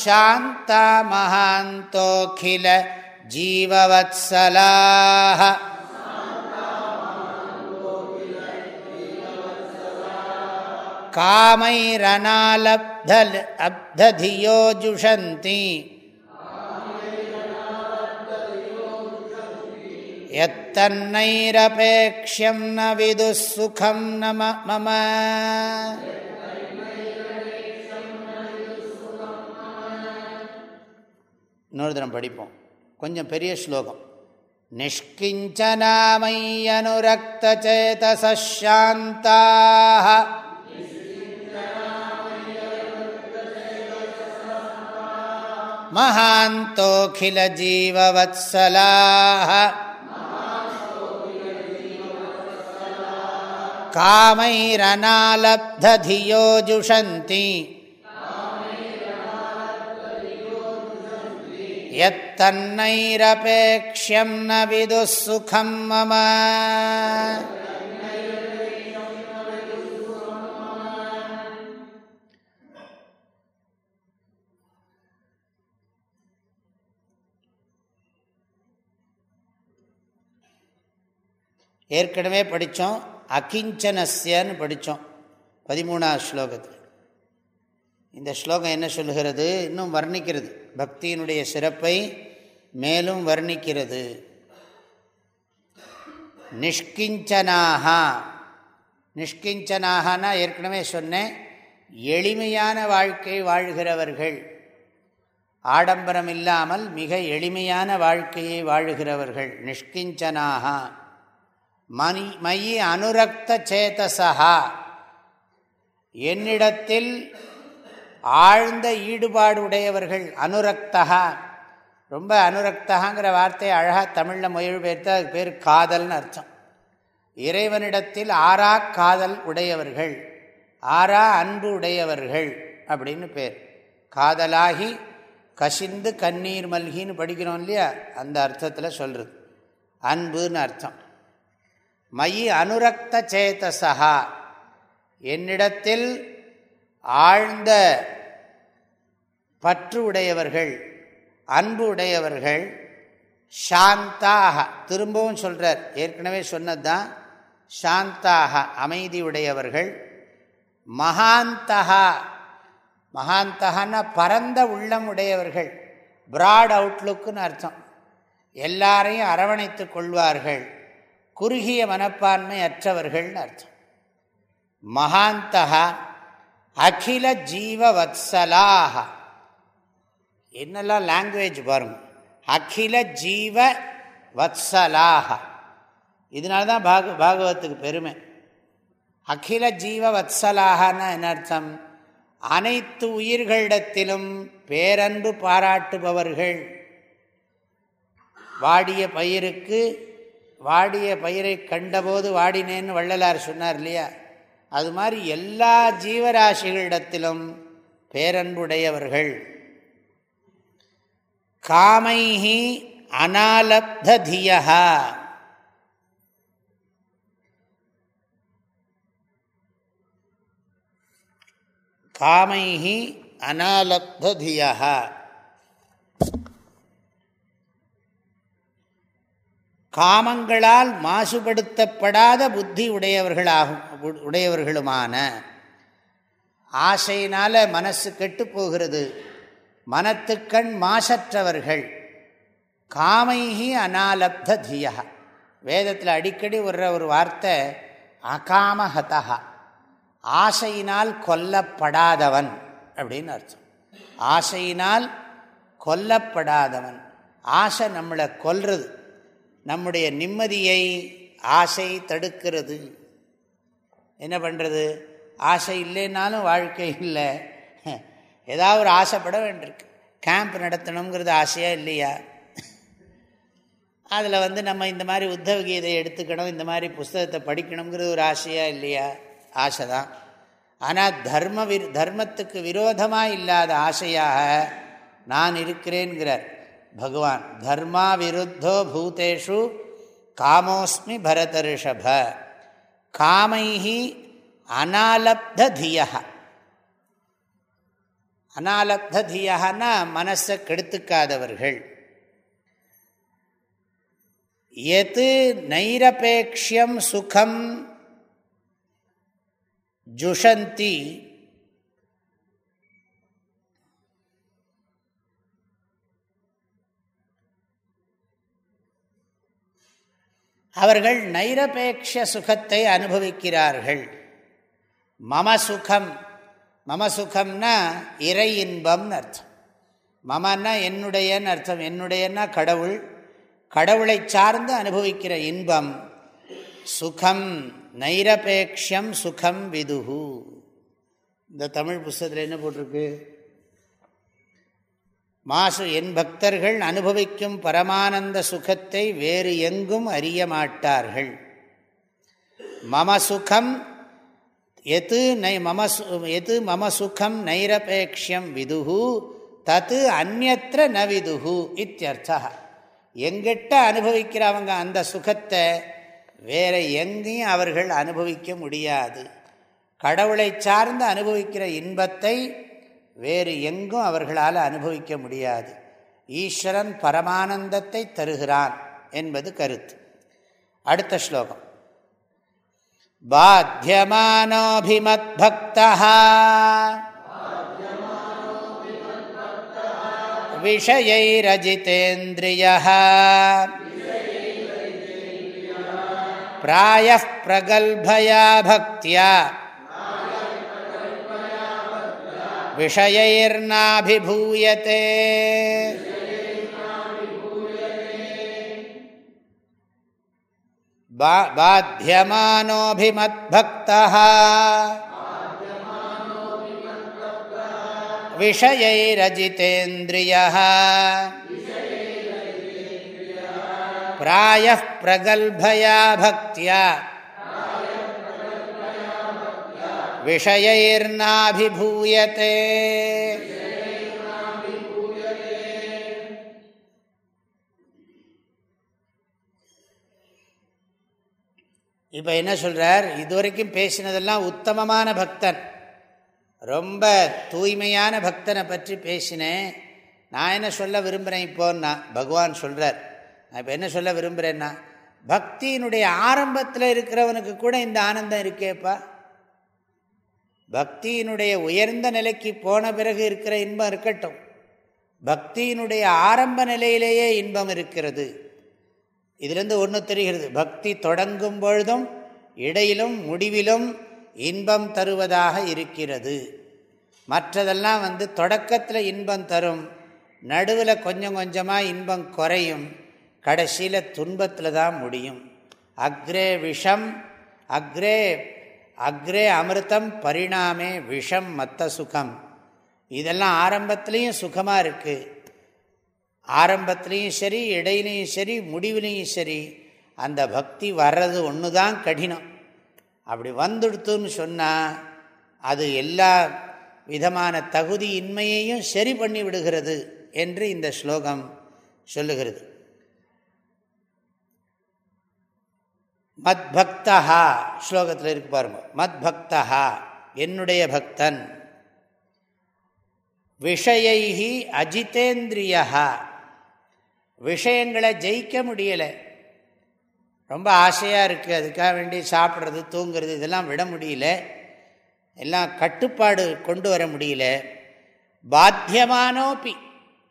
சாந்தா மகாந்தோகில जीववत्सलाः कामैरनालब्धल् अब्धधियो जुषन्ति यत्तन्नैरपेक्ष्यं न विदुः सुखं न मम இன்னொரு தினம் படிப்போம் கொஞ்சம் பெரிய ஸ்லோகம் நிஷ்கிஞ்சனாமயனுரக்தச்சேதசாந்தாக महान्तोऽखिलजीववत्सलाः कामैरनालब्धधियो जुषन्ति यत्तन्नैरपेक्ष्यं न विदुः सुखं मम ஏற்கனவே படித்தோம் அகிஞ்சனஸ்யன்னு படித்தோம் பதிமூணாவது ஸ்லோகத்தில் இந்த ஸ்லோகம் என்ன சொல்லுகிறது? இன்னும் வர்ணிக்கிறது. பக்தியினுடைய சிறப்பை மேலும் வர்ணிக்கிறது. நிஷ்கிஞ்சனாக நிஷ்கிஞ்சனாகனா ஏற்கனவே சொன்னேன். எளிமையான வாழ்க்கை வாழ்கிறவர்கள். ஆடம்பரம் இல்லாமல் மிக எளிமையான வாழ்க்கையை வாழுகிறவர்கள். நிஷ்கிஞ்சனாக மணி மயி அனுரக்த சேதசா என்னிடத்தில் ஆழ்ந்த ஈடுபாடு உடையவர்கள் அனுரக்தகா ரொம்ப அனுரக்தகாங்கிற வார்த்தையை அழகாக தமிழில் மொழிபெயர்த்து அதுக்கு பேர் காதல்னு அர்த்தம். இறைவனிடத்தில் ஆறா காதல் உடையவர்கள் ஆறா அன்பு உடையவர்கள் அப்படின்னு பேர். காதலாகி கசிந்து கண்ணீர் மல்கின்னு படிக்கிறோம் இல்லையா? அந்த அர்த்தத்தில் சொல்கிறது அன்புன்னு அர்த்தம். மயி அனுரக்த சேதசா என்னிடத்தில் ஆழ்ந்த பற்று உடையவர்கள் அன்பு உடையவர்கள் சாந்தாக. திரும்பவும் சொல்கிறார் ஏற்கனவே சொன்னது தான் சாந்தாக அமைதியுடையவர்கள். மகாந்தகா. மகாந்தகன்னா பரந்த உள்ளம் உடையவர்கள் பிராட் அவுட்லுக்குன்னு அர்த்தம். எல்லாரையும் அரவணைத்து கொள்வார்கள். குறுகிய மனப்பான்மை அற்றவர்கள்னு அர்த்தம். மகாந்தகா அகில ஜீவ வத்சலாக என்னெல்லாம் லாங்குவேஜ் வரும் அகில ஜீவ வத்சலாக இதனால தான் பாக பாகவத்துக்கு பெருமை. அகில ஜீவ வத்சலாகனா என்ன அர்த்தம்? அனைத்து உயிர்களிடத்திலும் பேரன்பு பாராட்டுபவர்கள். வாடிய பயிருக்கு வாடிய பயிரை கண்டபோது வாடினேன்னு வள்ளலார் சொன்னார் இல்லையா? அது மாதிரி எல்லா ஜீவராசிகளிடத்திலும் பேரன்புடையவர்கள். காமைஹி அனாலப்தியா காமைஹி அனாலப்தியா காமங்களால் மாசுபடுத்தப்படாத புத்தி உடையவர்களாகும் உடையவர்களுமான. ஆசையினால் மனசு கெட்டு போகிறது. மனத்துக்கண் மாசற்றவர்கள். காமைஹி அனாலப்த தியா வேதத்தில் அடிக்கடி வர்ற ஒரு வார்த்தை அகாமஹதா ஆசையினால் கொல்லப்படாதவன் அப்படின்னு அர்த்தம். ஆசையினால் கொல்லப்படாதவன். ஆசை நம்மளை கொல்றது. நம்முடைய நிம்மதியை ஆசை தடுக்கிறது. என்ன பண்ணுறது ஆசை இல்லைன்னாலும் வாழ்க்கை இல்லை. ஏதாவது ஒரு ஆசைப்பட வேண்டியிருக்கு. கேம்ப் நடத்தணுங்கிறது ஆசையாக இல்லையா? அதில் வந்து நம்ம இந்த மாதிரி உத்தவ கீதை எடுத்துக்கணும் இந்த மாதிரி புஸ்தகத்தை படிக்கணுங்கிறது ஒரு ஆசையாக இல்லையா? ஆசை தான் ஆனால் தர்ம வி தர்மத்துக்கு விரோதமாக இல்லாத ஆசையாக நான் இருக்கிறேன்கிறார் பகவான். தர்மா விருத்தோ பூதேஷு காமோஸ்மி பரத ரிஷப காமைஹி அனாலப்த தியா அனாலப்ததியாகனா மனசை கெடுத்துக்காதவர்கள். எது நைரபேக்ஷியம் சுகம் ஜுஷந்தி. அவர்கள் நைரபேக்ஷ சுகத்தை அனுபவிக்கிறார்கள். மம சுகம் மம சுகம்னா இறை இன்பம்னு அர்த்தம். மமன்னா என்னுடையன்னு அர்த்தம். என்னுடையன்னா கடவுள். கடவுளை சார்ந்து அனுபவிக்கிற இன்பம். சுகம் நைரபேக்ஷம் சுகம் விதுகு இந்த தமிழ் புஸ்தகத்தில் என்ன போட்டிருக்கு? மாசு என் பக்தர்கள் அனுபவிக்கும் பரமானந்த சுகத்தை வேறு எங்கும் அறிய மாட்டார்கள். மம சுகம் எது நை மம எது மம சுகம் நைரபேக்ஷம் விதுகு தத்து அந்நத்திர ந விதுகு இத்தியர்த்தா. எங்கிட்ட அனுபவிக்கிறவங்க அந்த சுகத்தை வேற எங்கேயும் அவர்கள் அனுபவிக்க முடியாது. கடவுளை சார்ந்து அனுபவிக்கிற இன்பத்தை வேறு எங்கும் அவர்களால் அனுபவிக்க முடியாது. ஈஸ்வரன் பரமானந்தத்தை தருகிறான் என்பது கருத்து. அடுத்த ஸ்லோகம். बाध्यमानोऽभिमद्भक्तः विषयैरजितेन्द्रियः। प्रायः प्रगल्भया भक्त्या। विषयैर्नाभिभूयते। बाध्यमानोऽभिमद्भक्तः। विषयैरजितेन्द्रियः। प्रायः प्रगल्भया भक्त्या। विषयैर्नाभिभूयते। இப்போ என்ன சொல்கிறார் இதுவரைக்கும் பேசினதெல்லாம் உத்தமமான பக்தன். ரொம்ப தூய்மையான பக்தனை பற்றி பேசினேன். நான் என்ன சொல்ல விரும்புகிறேன் இப்போன்னா பகவான் சொல்கிறார் நான் இப்போ என்ன சொல்ல விரும்புகிறேன்னா பக்தியினுடைய ஆரம்பத்தில் இருக்கிறவனுக்கு கூட இந்த ஆனந்தம் இருக்கேப்பா. பக்தியினுடைய உயர்ந்த நிலைக்கு போன பிறகு இருக்கிற இன்பம் இருக்கட்டும். பக்தியினுடைய ஆரம்ப நிலையிலேயே இன்பம் இருக்கிறது. இதிலிருந்து ஒன்று தெரிகிறது. பக்தி தொடங்கும் பொழுதும் இடையிலும் முடிவிலும் இன்பம் தருவதாக இருக்கிறது. மற்றதெல்லாம் வந்து தொடக்கத்தில் இன்பம் தரும். நடுவில் கொஞ்சம் கொஞ்சமாக இன்பம் குறையும். கடைசியில் துன்பத்தில் தான் முடியும். அக்ரே விஷம் அக்ரே அக்ரே அமிர்தம் பரிணாமே விஷம் மத்த சுகம். இதெல்லாம் ஆரம்பத்துலேயும் சுகமாக இருக்குது ஆரம்பத்துலேயும் சரி இடையிலையும் சரி முடிவுலேயும் சரி அந்த பக்தி வர்றது ஒன்று தான் கடினம். அப்படி வந்துடுத்துன்னு சொன்னால் அது எல்லா விதமான தகுதி இன்மையையும் சரி பண்ணி விடுகிறது என்று இந்த ஸ்லோகம் சொல்லுகிறது. மத்பக்தா ஸ்லோகத்தில் இருக்கு பாருங்க. மத்பக்தா என்னுடைய பக்தன். விஷயை அஜிதேந்திரியா விஷயங்களை ஜெயிக்க முடியலை. ரொம்ப ஆசையாக இருக்குது அதுக்காக வேண்டி சாப்பிட்றது தூங்குறது இதெல்லாம் விட முடியல. எல்லாம் கட்டுப்பாடு கொண்டு வர முடியல. பாத்தியமானோப்பி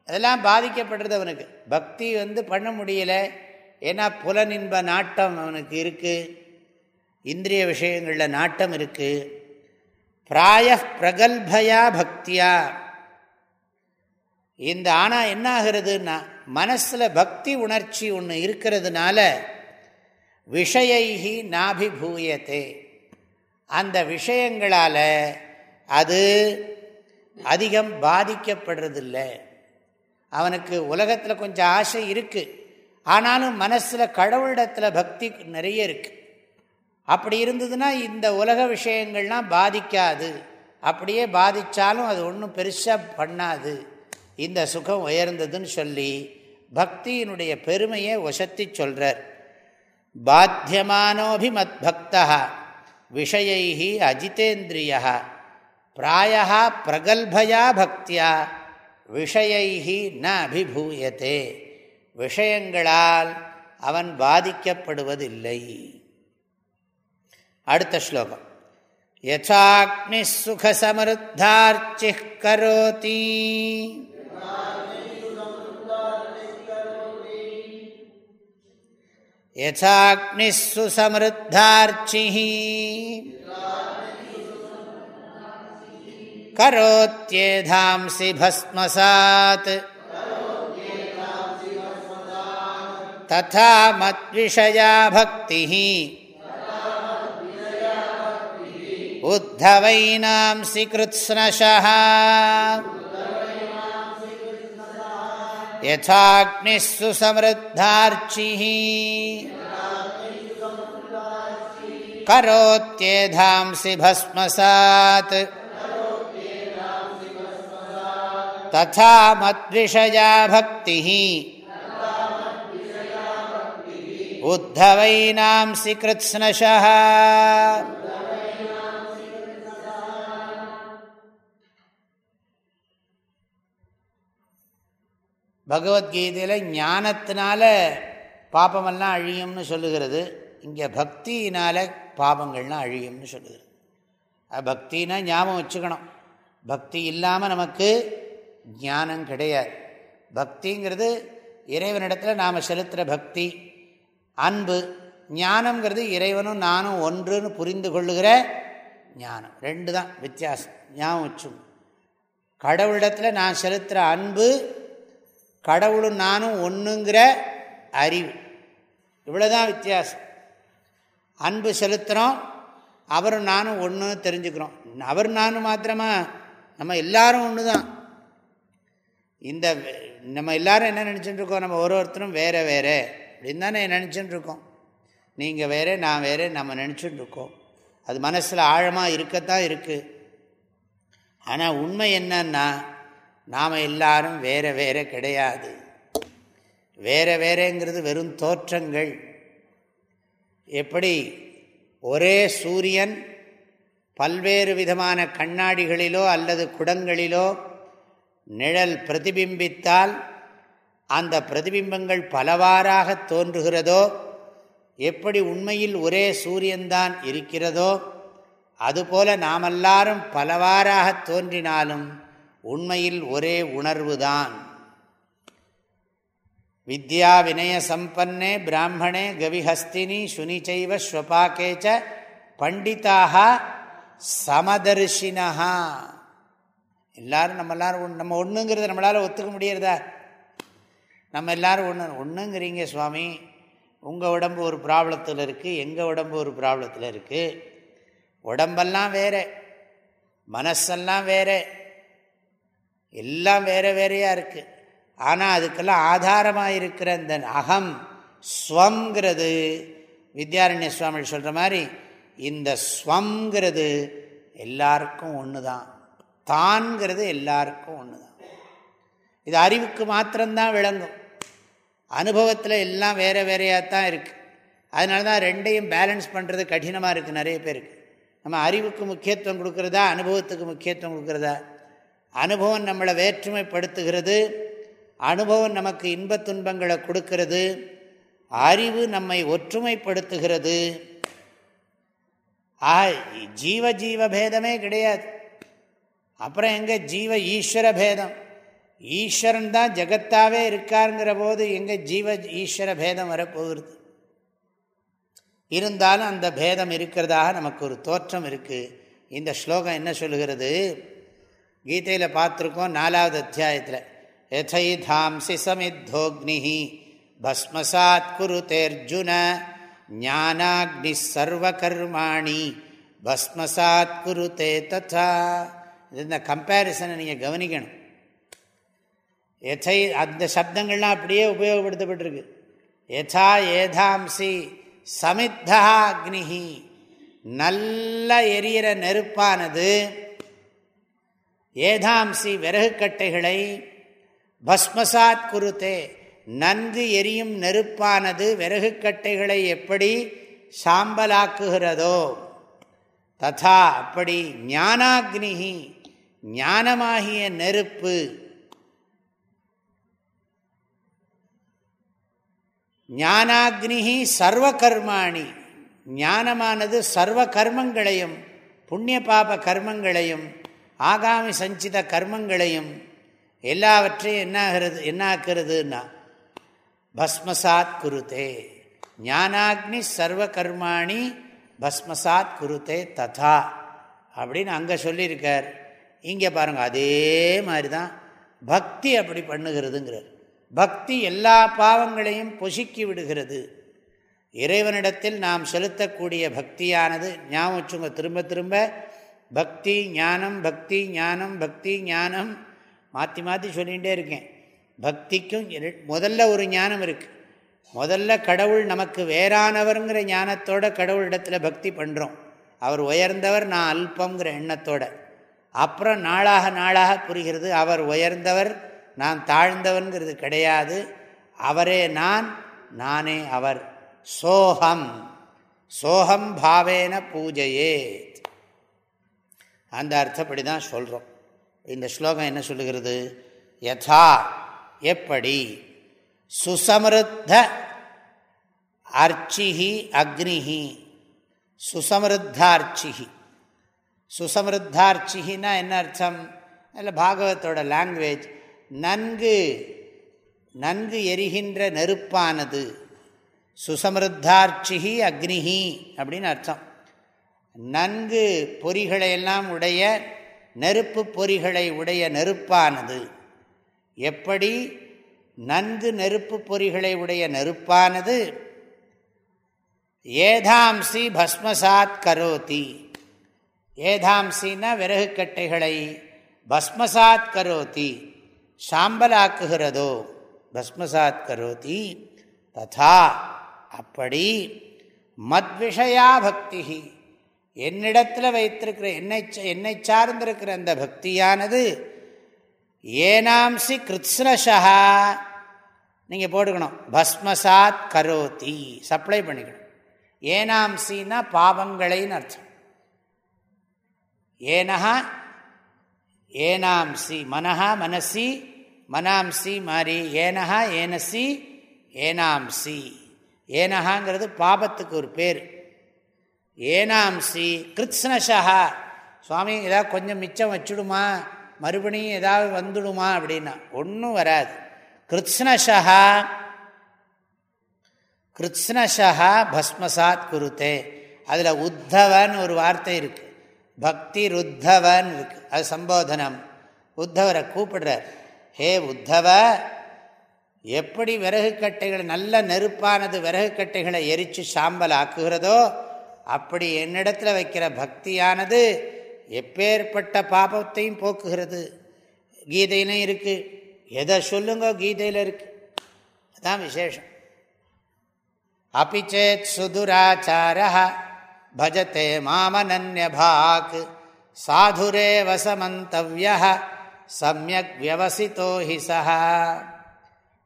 அதெல்லாம் பாதிக்கப்படுறது அவனுக்கு. பக்தி வந்து பண்ண முடியலை. ஏன்னா புலனின்ப நாட்டம் அவனுக்கு இருக்குது இந்திரிய விஷயங்களில் நாட்டம் இருக்குது பிராய பிரகல்பயா பக்தியா. இந்த ஆனால் என்ன ஆகிறதுன்னா மனசில் பக்தி உணர்ச்சி ஒன்று இருக்கிறதுனால விஷயைகி நாபிபூயத்தே. அந்த விஷயங்களால் அது அதிகம் பாதிக்கப்படுறதில்லை. அவனுக்கு உலகத்தில் கொஞ்சம் ஆசை இருக்குது ஆனாலும் மனசில் கடவுளிடத்தில் பக்தி நிறைய இருக்குது அப்படி இருந்ததுன்னா இந்த உலக விஷயங்கள்லாம் பாதிக்காது. அப்படியே பாதித்தாலும் அது ஒன்றும் பெருசாக பண்ணாது. இந்த சுகம் உயர்ந்ததுன்னு சொல்லி பக்தியினுடைய பெருமையை ஒசத்தி சொல்கிறார் பாத்தியமானோபி மத் பக்தா விஷயை அஜிதேந்திரியா பிராயா பிரகல்பயா பக்தியா விஷயை ந அபிபூயத்தே விஷயங்களால் அவன் பாதிக்கப்படுவதில்லை. அடுத்த ஸ்லோகம். யசாக்னி சுகசமருத்தார்ச்சி கரோதி यथाग्निः सुसमृद्धार्चिः करोत्येधांसि भस्मसात् तथा मद्विषया भक्तिः उद्धवैनांसि कृत्स्नशः यथाग्निः सुसमृद्धार्चिः करोत्येधांसि भस्मसात्। तथा मद्विषया भक्तिः। उद्धवैनांसि कृत्स्नशः। பகவத்கீதையில் ஞானத்தினால பாப்பமெல்லாம் அழியும்னு சொல்லுகிறது. இங்கே பக்தியினால் பாபங்கள்லாம் அழியும்னு சொல்லுகிறது. பக்தினா ஞாபகம் வச்சுக்கணும். பக்தி இல்லாமல் நமக்கு ஞானம் கிடையாது. பக்திங்கிறது இறைவனிடத்தில் நாம் செலுத்துகிற பக்தி. அன்பு ஞானங்கிறது இறைவனும் நானும் ஒன்றுன்னு புரிந்து கொள்ளுகிற ஞானம். ரெண்டு தான் வித்தியாசம். ஞாபகம் வச்சும் கடவுளிடத்தில் நான் செலுத்துகிற அன்பு கடவுளும் நானும் ஒன்றுங்கிற அறிவு. இவ்வளோதான் வித்தியாசம். அன்பு செலுத்துகிறோம் அவரும் நானும் ஒன்று தெரிஞ்சுக்கிறோம். அவர் நானும் மாத்திரமா நம்ம எல்லாரும் ஒன்று தான் இந்த நம்ம எல்லாரும் என்ன நினச்சிட்டுருக்கோம் நம்ம ஒரு ஒருத்தரும் வேறு வேறு அப்படின்னு தானே நினச்சிட்டு இருக்கோம். நீங்கள் வேறு நான் வேறு நம்ம நினச்சிட்டு இருக்கோம். அது மனசில் ஆழமாக இருக்கத்தான் இருக்குது ஆனால் உண்மை என்னன்னா நாம் எல்லாரும் வேற வேற கிடையாது. வேற வேறேங்கிறது வெறும் தோற்றங்கள். எப்படி? ஒரே சூரியன் பல்வேறு விதமான கண்ணாடிகளிலோ அல்லது குடங்களிலோ நிழல் பிரதிபிம்பித்தால் அந்த பிரதிபிம்பங்கள் பலவாறாக தோன்றுகிறதோ எப்படி உண்மையில் ஒரே சூரியன்தான் இருக்கிறதோ அதுபோல நாமெல்லாரும் பலவாறாக தோன்றினாலும் உண்மையில் ஒரே உணர்வுதான். வித்யா வினய சம்பன்னே பிராமணே கவிஹஸ்தினி சுனிச்சைவ ஸ்வபாக்கேச்ச பண்டிதாக சமதர்ஷினஹா. எல்லாரும் நம்ம எல்லாரும் நம்ம ஒன்றுங்கிறத நம்மளால் ஒத்துக்க முடியறதா? நம்ம எல்லோரும் ஒன்று ஒன்றுங்கிறீங்க சுவாமி. உங்கள் உடம்பு ஒரு ப்ராப்ளத்தில் இருக்குது எங்கள் உடம்பு ஒரு ப்ராப்ளத்தில் இருக்குது உடம்பெல்லாம் வேறு மனசெல்லாம் வேறு. எல்லாம் வேறு வேறையாக இருக்குது ஆனால் அதுக்கெல்லாம் ஆதாரமாக இருக்கிற இந்த அகம் ஸ்வங்கிறது வித்யாரண்ய சுவாமி சொல்கிற மாதிரி இந்த ஸ்வங்கிறது எல்லாருக்கும் ஒன்று தான் தான்கிறது எல்லாருக்கும் ஒன்று தான் இது அறிவுக்கு மாத்திரம்தான் விளங்கும். அனுபவத்தில் எல்லாம் வேறு வேறையாக தான் இருக்குது அதனால தான் ரெண்டையும் பேலன்ஸ் பண்ணுறது கடினமாக இருக்குது நிறைய பேருக்கு. நம்ம அறிவுக்கு முக்கியத்துவம் கொடுக்குறதா அனுபவத்துக்கு முக்கியத்துவம் கொடுக்குறதா? அனுபவம் நம்மளை வேற்றுமைப்படுத்துகிறது. அனுபவம் நமக்கு இன்பத் துன்பங்களை கொடுக்கிறது. அறிவு நம்மை ஒற்றுமைப்படுத்துகிறது. ஆ ஜீவ ஜீவ பேதமே கிடையாது. அப்புறம் எங்கே? ஜீவ ஈஸ்வர பேதம். ஈஸ்வரன் தான் ஜெகத்தாவே இருக்காருங்கிற போது எங்கே ஜீவ ஈஸ்வர பேதம் வரப்போகிறது? இருந்தாலும் அந்த பேதம் இருக்கிறதாக நமக்கு ஒரு தோற்றம் இருக்குது இந்த ஸ்லோகம் என்ன சொல்லுகிறது? கீதையில் பார்த்துருக்கோம் நாலாவது அத்தியாயத்தில் எதை தாம்சி சமித்தோக்னி பஸ்மசாத் குரு தேர்ஜுன ஞானாக்னி சர்வகர்மாணி பஸ்மசாத் குரு தே ததா இந்த கம்பேரிசனை நீங்கள் கவனிக்கணும். எதை அந்த சப்தங்கள்லாம் அப்படியே உபயோகப்படுத்தப்பட்டிருக்கு. யதா ஏதாம்சி சமித்தா அக்னிஹி நல்ல எரியிற நெருப்பானது ஏதாம்சி விறகுக்கட்டைகளை பஸ்மசாத் குருத்தே நன்கு எரியும் நெருப்பானது விறகுக்கட்டைகளை எப்படி சாம்பலாக்குகிறதோ ததா அப்படி ஞானாக்னிகி ஞானமாகிய நெருப்பு ஞானாக்னிகி சர்வ கர்மாணி ஞானமானது சர்வ கர்மங்களையும் புண்ணிய பாப கர்மங்களையும் ஆகாமி சஞ்சித கர்மங்களையும் எல்லாவற்றையும் என்னாகிறது என்னாக்குறதுன்னா பஸ்மசாத் குருத்தே ஞானாக்னி சர்வ கர்மாணி பஸ்மசாத் குருத்தே ததா. அப்படின்னு அங்கே சொல்லியிருக்கார். இங்கே பாருங்கள் அதே மாதிரி தான் பக்தி அப்படி பண்ணுகிறதுங்கிறார். பக்தி எல்லா பாவங்களையும் பொசுக்கி விடுகிறது. இறைவனிடத்தில் நாம் செலுத்தக்கூடிய பக்தியானது ஞாபகம் திரும்ப திரும்ப பக்தி ஞானம் பக்தி ஞானம் பக்தி ஞானம். மாற்றி மாற்றி சொல்லிகிட்டே இருக்கேன். பக்திக்கும் முதல்ல ஒரு ஞானம் இருக்குது முதல்ல கடவுள் நமக்கு வேறானவருங்கிற ஞானத்தோட கடவுளிடத்தில் பக்தி பண்ணுறோம் அவர் உயர்ந்தவர் நான் அல்பங்கிற எண்ணத்தோட. அப்புறம் நாளாக நாளாக புரிகிறது அவர் உயர்ந்தவர் நான் தாழ்ந்தவன்கிறது கிடையாது. அவரே நான் நானே அவர். சோகம். சோகம் பாவேன பூஜையே. அந்த அர்த்தப்படி தான் சொல்கிறோம் இந்த ஸ்லோகம் என்ன சொல்லுகிறது? யதா எப்படி? சுசமிருத்த அர்ச்சிஹி அக்னிஹி. சுசமிருத்தார்ச்சிஹி. சுசமிருத்தார்ச்சிஹின்னா என்ன அர்த்தம்? அதில் பாகவத்தோட லாங்குவேஜ் நன்கு நன்கு எரிகின்ற நெருப்பானது. சுசமிருத்தார்ச்சிஹி அக்னிஹி அப்படின்னு அர்த்தம். நன்கு பொறிகளையெல்லாம் உடைய நெருப்பு பொறிகளை உடைய நெருப்பானது. எப்படி நன்கு நெருப்பு பொறிகளை உடைய நெருப்பானது? ஏதாம்சி பஸ்மசாத் கரோதி. ஏதாம்சின்னா விறகு கட்டைகளை பஸ்மசாத் கரோதி. சாம்பலாக்குகிறதோ? பஸ்மசாத் கரோதி. ததா. அப்படி மத்விஷயா பக்தி என்னிடத்தில் வைத்திருக்கிற என்னை என்னை சார்ந்திருக்கிற அந்த பக்தியானது ஏனாம்சி கிருத்ஸ்னஷா. நீங்கள் போட்டுக்கணும். பஸ்மசாத் கரோதி. சப்ளை பண்ணிக்கணும். ஏனாம்சின்னா பாவங்களைன்னு அர்த்தம். ஏனஹா ஏனாம்சி மனஹா மனசி மனாம்சி மாறி ஏனஹா ஏனசி ஏனாம்சி. ஏனஹாங்கிறது பாபத்துக்கு ஒரு பேர். ஏனாம்சி கிருத்ஸ்னஷா. சுவாமி ஏதாவது கொஞ்சம் மிச்சம் வச்சுடுமா? மறுபடியும் ஏதாவது வந்துடுமா அப்படின்னா ஒன்றும் வராது. கிருத்ஸ்னஷா. கிருத்ஸ்னஷா பஸ்மசாத் குருத்தே. அதில் உத்தவன் ஒரு வார்த்தை இருக்குது பக்தி ருத்தவன் இருக்கு. அது சம்போதனம். உத்தவரை கூப்பிடுறார். ஹே உத்தவ எப்படி விறகு கட்டைகளை நல்ல நெருப்பானது விறகு கட்டைகளை எரித்து சாம்பல் ஆக்குகிறதோ அப்படி என்னிடத்தில் வைக்கிற பக்தியானது எப்பேற்பட்ட பாபத்தையும் போக்குகிறது. கீதையிலும் இருக்குது எதை சொல்லுங்க கீதையில் இருக்குது அதுதான் விசேஷம். அப்பிச்சேத் சுதுராச்சார பஜத்தே மாமனன்யபாக் சாதுரே வசமந்தவிய சமயக் வியவசித்தோ ஹி சா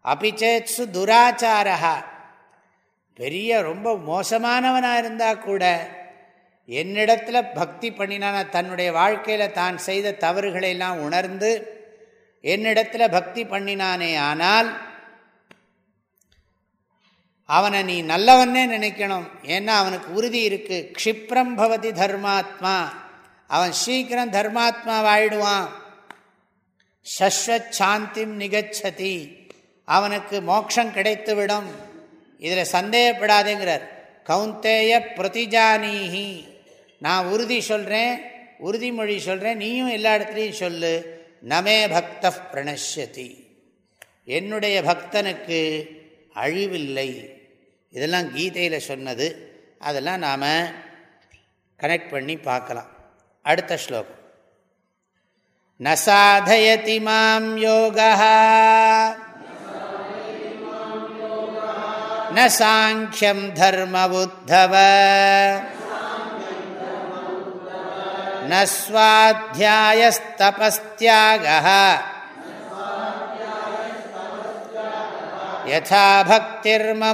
அபிச்சேத்சு பெரிய ரொம்ப மோசமானவனாக இருந்தால் கூட என்னிடத்தில் பக்தி பண்ணினான தன்னுடைய வாழ்க்கையில் தான் செய்த தவறுகளை எல்லாம் உணர்ந்து என்னிடத்தில் பக்தி பண்ணினானே ஆனால் அவனை நீ நல்லவன்னே நினைக்கணும். ஏன்னா அவனுக்கு உறுதி இருக்குது க்ஷிப்ரம் பவதி தர்மாத்மா. அவன் சீக்கிரம் தர்மாத்மா வாழிடுவான் சஸ்வத் சாந்திம் நிகச்சதி. அவனுக்கு மோட்சம் கிடைத்துவிடும். இதில் சந்தேகப்படாதேங்கிறார். கவுந்தேய பிரதிஜானீஹி. நான் உறுதி சொல்கிறேன் உறுதிமொழி சொல்கிறேன் நீயும் எல்லா இடத்துலையும் சொல்லு. நமே பக்த பிரணஷ்யதி. என்னுடைய பக்தனுக்கு அழிவில்லை. இதெல்லாம் கீதையில் சொன்னது. அதெல்லாம் நாம் கனெக்ட் பண்ணி பார்க்கலாம். அடுத்த ஸ்லோகம். ந சாதயதி மாம் யோகா न साङ्ख्यं धर्मबुद्धव। न स्वाध्यायस्तपस्त्यागः। यथा भक्तिर्ममोर्जिता।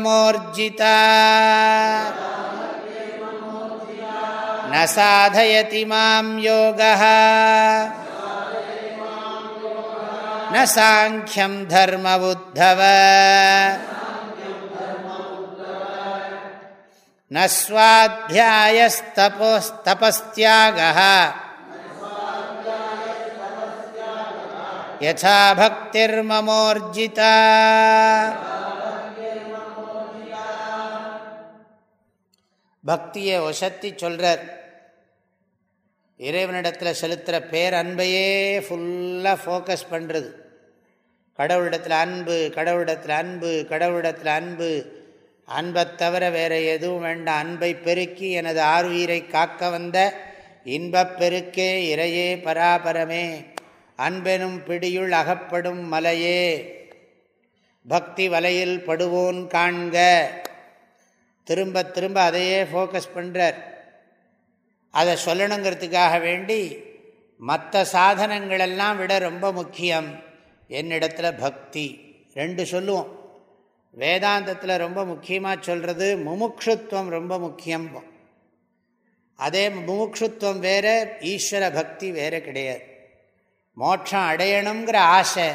न நஸ்வாத்தியாயஸ்தபஸ்தியாகः யதா பக்திர்மமோர்ஜிதா பக்தியை ஒசத்தி சொல்கிறார் இறைவனிடத்தில் செலுத்துகிற பேர் அன்பையே ஃபுல்லாக ஃபோக்கஸ் பண்ணுறது கடவுளிடத்தில் அன்பு கடவுளிடத்தில் அன்பு கடவுளிடத்தில் அன்பு அன்பை தவிர வேறு எதுவும் வேண்டாம் அன்பை பெருக்கி எனது ஆர்வீரை காக்க வந்த இன்பப் பெருக்கே இறையே பராபரமே. அன்பெனும் பிடியுள் அகப்படும் மலையே. பக்தி வலையில் படுவோன் காண்க. திரும்ப திரும்ப அதையே ஃபோக்கஸ் பண்ணுறார் அதை சொல்லணுங்கிறதுக்காக வேண்டி மற்ற சாதனங்களெல்லாம் விட ரொம்ப முக்கியம். என்னிடத்தில் பக்தி. ரெண்டு சொல்லுவோம். வேதாந்தத்தில் ரொம்ப முக்கியமாக சொல்கிறது முமுக்ஷுத்வம் ரொம்ப முக்கியம். அதே முமுக்ஷுத்வம் வேறு ஈஸ்வர பக்தி வேறு கிடையாது. மோட்சம் அடையணுங்கிற ஆசை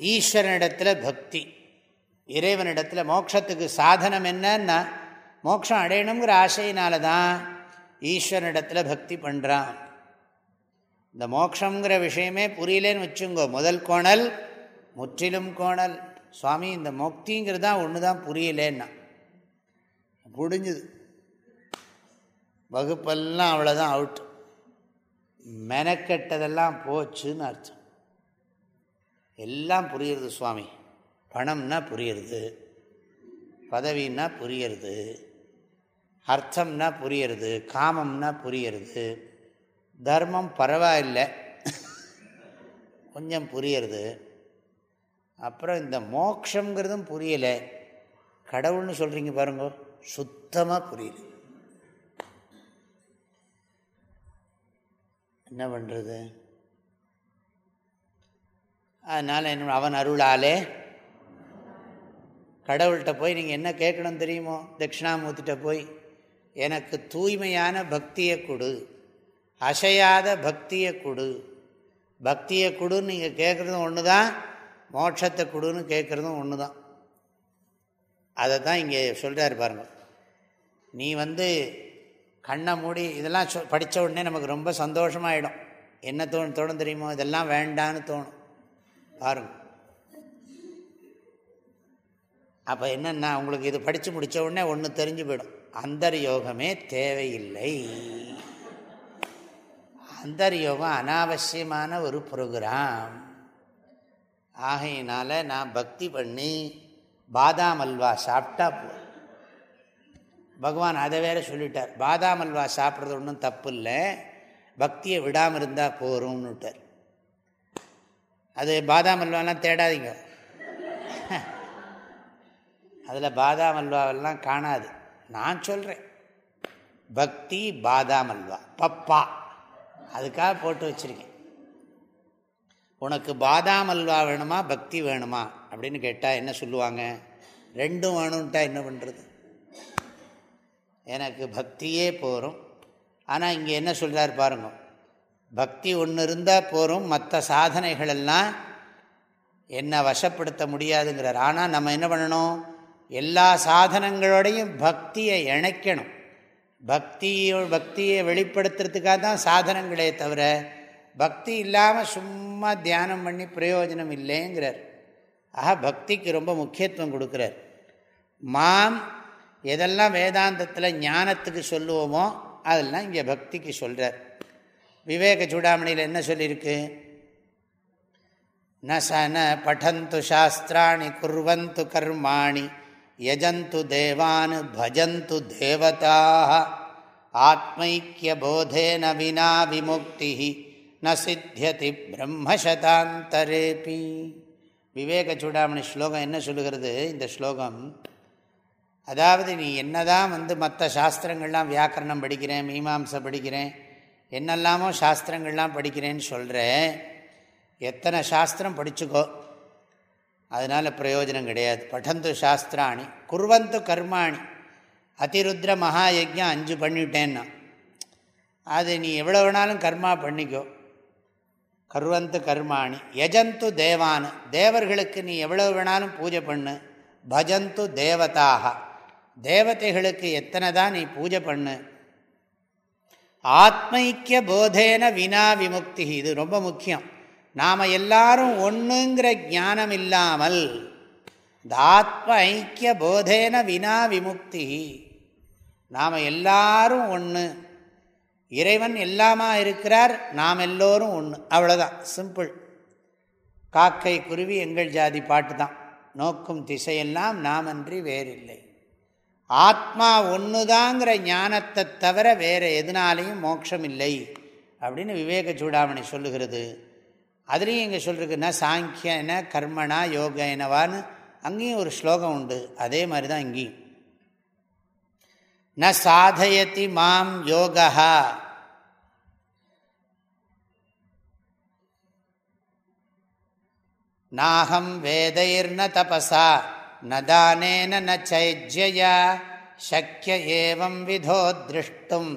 ஈஸ்வரனிடத்தில் பக்தி. இறைவனிடத்தில் மோட்சத்துக்கு சாதனம் என்னன்னா மோட்சம் அடையணுங்கிற ஆசையினால தான் ஈஸ்வரனிடத்தில் பக்தி பண்ணுறான் இந்த மோட்சங்கிற விஷயமே புரியலேன்னு வச்சுங்கோ முதல் கோணல் முற்றிலும் கோணல். சுவாமி இந்த முக்திங்கிறது தான் ஒன்று தான் புரியலேன்னா. முடிஞ்சுது வகுப்பெல்லாம் அவ்வளோதான் அவுட் மெனக்கெட்டதெல்லாம் போச்சுன்னு அர்த்தம். எல்லாம் புரியுறது சுவாமி. பணம்னா புரியுறது. பதவின்னா புரியுறது. அர்த்தம்னா புரியுறது. காமம்னா புரியுறது. தர்மம் பரவாயில்லை. கொஞ்சம் புரியுறது. அப்புறம் இந்த மோக்ஷங்கிறதும் புரியலை. கடவுள்னு சொல்கிறீங்க பாருங்க சுத்தமாக புரியல. என்ன பண்ணுறது அதனால் என்ன அவன் அருளாலே கடவுள்கிட்ட போய் நீங்கள் என்ன கேட்கணும் தெரியுமோ தட்சிணாமூர்த்திட்ட போய் எனக்கு தூய்மையான பக்தியை கொடு அசையாத பக்தியை கொடு. பக்தியை கொடுன்னு நீங்கள் கேட்குறதும் ஒன்று தான் மோட்சத்தை கொடுன்னு கேட்குறதும் ஒன்று தான். அதை தான் இங்கே சொல்கிறார் பாருங்க. நீ வந்து கண்ணை மூடி இதெல்லாம் சொ படித்த உடனே நமக்கு ரொம்ப சந்தோஷமாயிடும். என்ன தோணும் தோணும் தெரியுமோ? இதெல்லாம் வேண்டான்னு தோணும். பாருங்க. அப்போ என்னென்னா உங்களுக்கு இது படித்து முடித்த உடனே ஒன்று தெரிஞ்சு போயிடும். அந்தர் யோகமே தேவையில்லை. அந்தர் யோகம் அனாவசியமான ஒரு ப்ரோக்ராம். ஆகையினால நான் பக்தி பண்ணி பாதாம் அல்வா சாப்பிட்டா போ பகவான் அதை வேற சொல்லிட்டார். பாதாம் அல்வா சாப்பிட்றது ஒன்றும் தப்பு இல்லை பக்தியை விடாமல் இருந்தால் போகிறோம்னுட்டார் அது பாதாம் அல்வாலாம் தேடாதீங்க. [laughs] அதில் பாதாம் அல்வாவெல்லாம் காணாது. நான் சொல்கிறேன் பக்தி பாதாம் அல்வா பப்பா. அதுக்காக போட்டு வச்சுருக்கேன். உனக்கு பாதாம் அல்வா வேணுமா பக்தி வேணுமா? அப்படின்னு கேட்டால் என்ன சொல்லுவாங்க? ரெண்டும் வேணும்ட்டா என்ன பண்ணுறது எனக்கு பக்தியே போகிறோம் ஆனால் இங்கே என்ன சொல்கிறார் பாருங்க. பக்தி ஒன்று இருந்தால் போகிறோம் மற்ற சாதனைகளெல்லாம் என்னை வசப்படுத்த முடியாதுங்கிறார். ஆனால் நம்ம என்ன பண்ணணும்? எல்லா சாதனங்களோடையும் பக்தியை இணைக்கணும். பக்தியோ பக்தியை வெளிப்படுத்துறதுக்காக தான் சாதனங்களே தவிர பக்தி இல்லாமல் சும்மா தியானம் பண்ணி பிரயோஜனம் இல்லைங்கிறார். ஆக பக்திக்கு ரொம்ப முக்கியத்துவம் கொடுக்குறார். மாம் எதெல்லாம் வேதாந்தத்தில் ஞானத்துக்கு சொல்லுவோமோ அதெல்லாம் இங்கே பக்திக்கு சொல்கிறார் விவேக சூடாமணியில் என்ன சொல்லியிருக்கு? ந ச ந படந்து சாஸ்திராணி குர்வந்து கர்மாணி யஜந்து தேவான் பஜந்து தேவதாக ஆத்மைக்கிய போதேன வினா விமுக்தி ந சித்தியதி பிரம்மசதாந்தரேபி. விவேக சூடாமணி ஸ்லோகம் என்ன சொல்லுகிறது? இந்த ஸ்லோகம் அதாவது நீ என்னதான் வந்து மற்ற சாஸ்திரங்கள்லாம் வியாக்கரணம் படிக்கிறேன் மீமாம்சை படிக்கிறேன் என்னெல்லாமோ சாஸ்திரங்கள்லாம் படிக்கிறேன்னு சொல்கிற எத்தனை சாஸ்திரம் படிச்சுக்கோ அதனால் பிரயோஜனம் கிடையாது. படந்து சாஸ்திராணி குர்வந்து கர்மாணி அதிருத்ர மகாயஜம் அஞ்சு பண்ணிட்டேன்னா அது நீ எவ்வளோ வேணாலும் கர்மா பண்ணிக்கோ. கர்வந்து கர்மாணி. யஜந்து தேவான். தேவர்களுக்கு நீ எவ்வளவு வேணாலும் பூஜை பண்ணு. பஜந்து தேவதாக. தேவதைகளுக்கு எத்தனை தான் நீ பூஜை பண்ணு. ஆத்மைக்கிய போதேன வினா விமுக்தி. இது ரொம்ப முக்கியம். நாம் எல்லாரும் ஒன்றுங்கிற ஞானம் இல்லாமல் இந்த ஆத்ம ஐக்கிய போதேன வினா விமுக்தி. நாம் எல்லாரும் ஒன்று இறைவன் எல்லாமா இருக்கிறார்? நாம் எல்லோரும் ஒன்று அவ்வளோதான் சிம்பிள் காக்கை குருவி எங்கள் ஜாதி பாட்டு தான் நோக்கும் திசையெல்லாம் நாமன்றி வேறில்லை. ஆத்மா ஒன்றுதாங்கிற ஞானத்தை தவிர வேறு எதனாலையும் மோட்சம் இல்லை அப்படின்னு விவேக சூடாமணி சொல்லுகிறது. அதுலேயும் இங்கே சொல்லிருக்குன்னா சாங்கியன கர்மனா யோக என்னவான்னு அங்கேயும் ஒரு ஸ்லோகம் உண்டு. அதே மாதிரி தான் இங்கேயும். ந சாதயதி மாம் யோகா நாகம் வேதைர்ன தபசா ந தானேன ந சைஜ்யயா சக்கிய ஏவம் விதோ திருஷ்டும்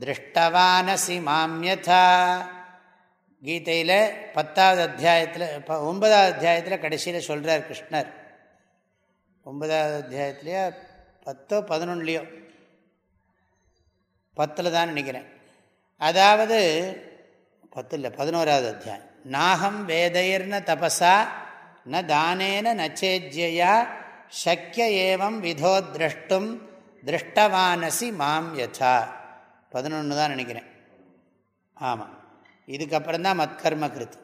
திருஷ்டவானசி மாம்யதா கீதையில் பத்தாவது அத்தியாயத்தில் ஒன்பதாவது அத்தியாயத்தில் கடைசியில் சொல்கிறார் கிருஷ்ணர். ஒன்பதாவது அத்தியாயத்துலேயோ பத்தோ பதினொன்றுலையோ பத்தில் தான் நினைக்கிறேன். அதாவது பத்து இல்லை பதினோராவது அத்தியாயம். நாகம் வேதைர்ன தபசா ந தானேன நச்சேஜ்யா சக்கிய ஏவம் விதோ திரஷ்டும் திருஷ்டவானசி மாம் யசா பதினொன்று தான் நினைக்கிறேன். ஆமாம் இதுக்கப்புறம் தான் மத்கர்ம கிருத்து.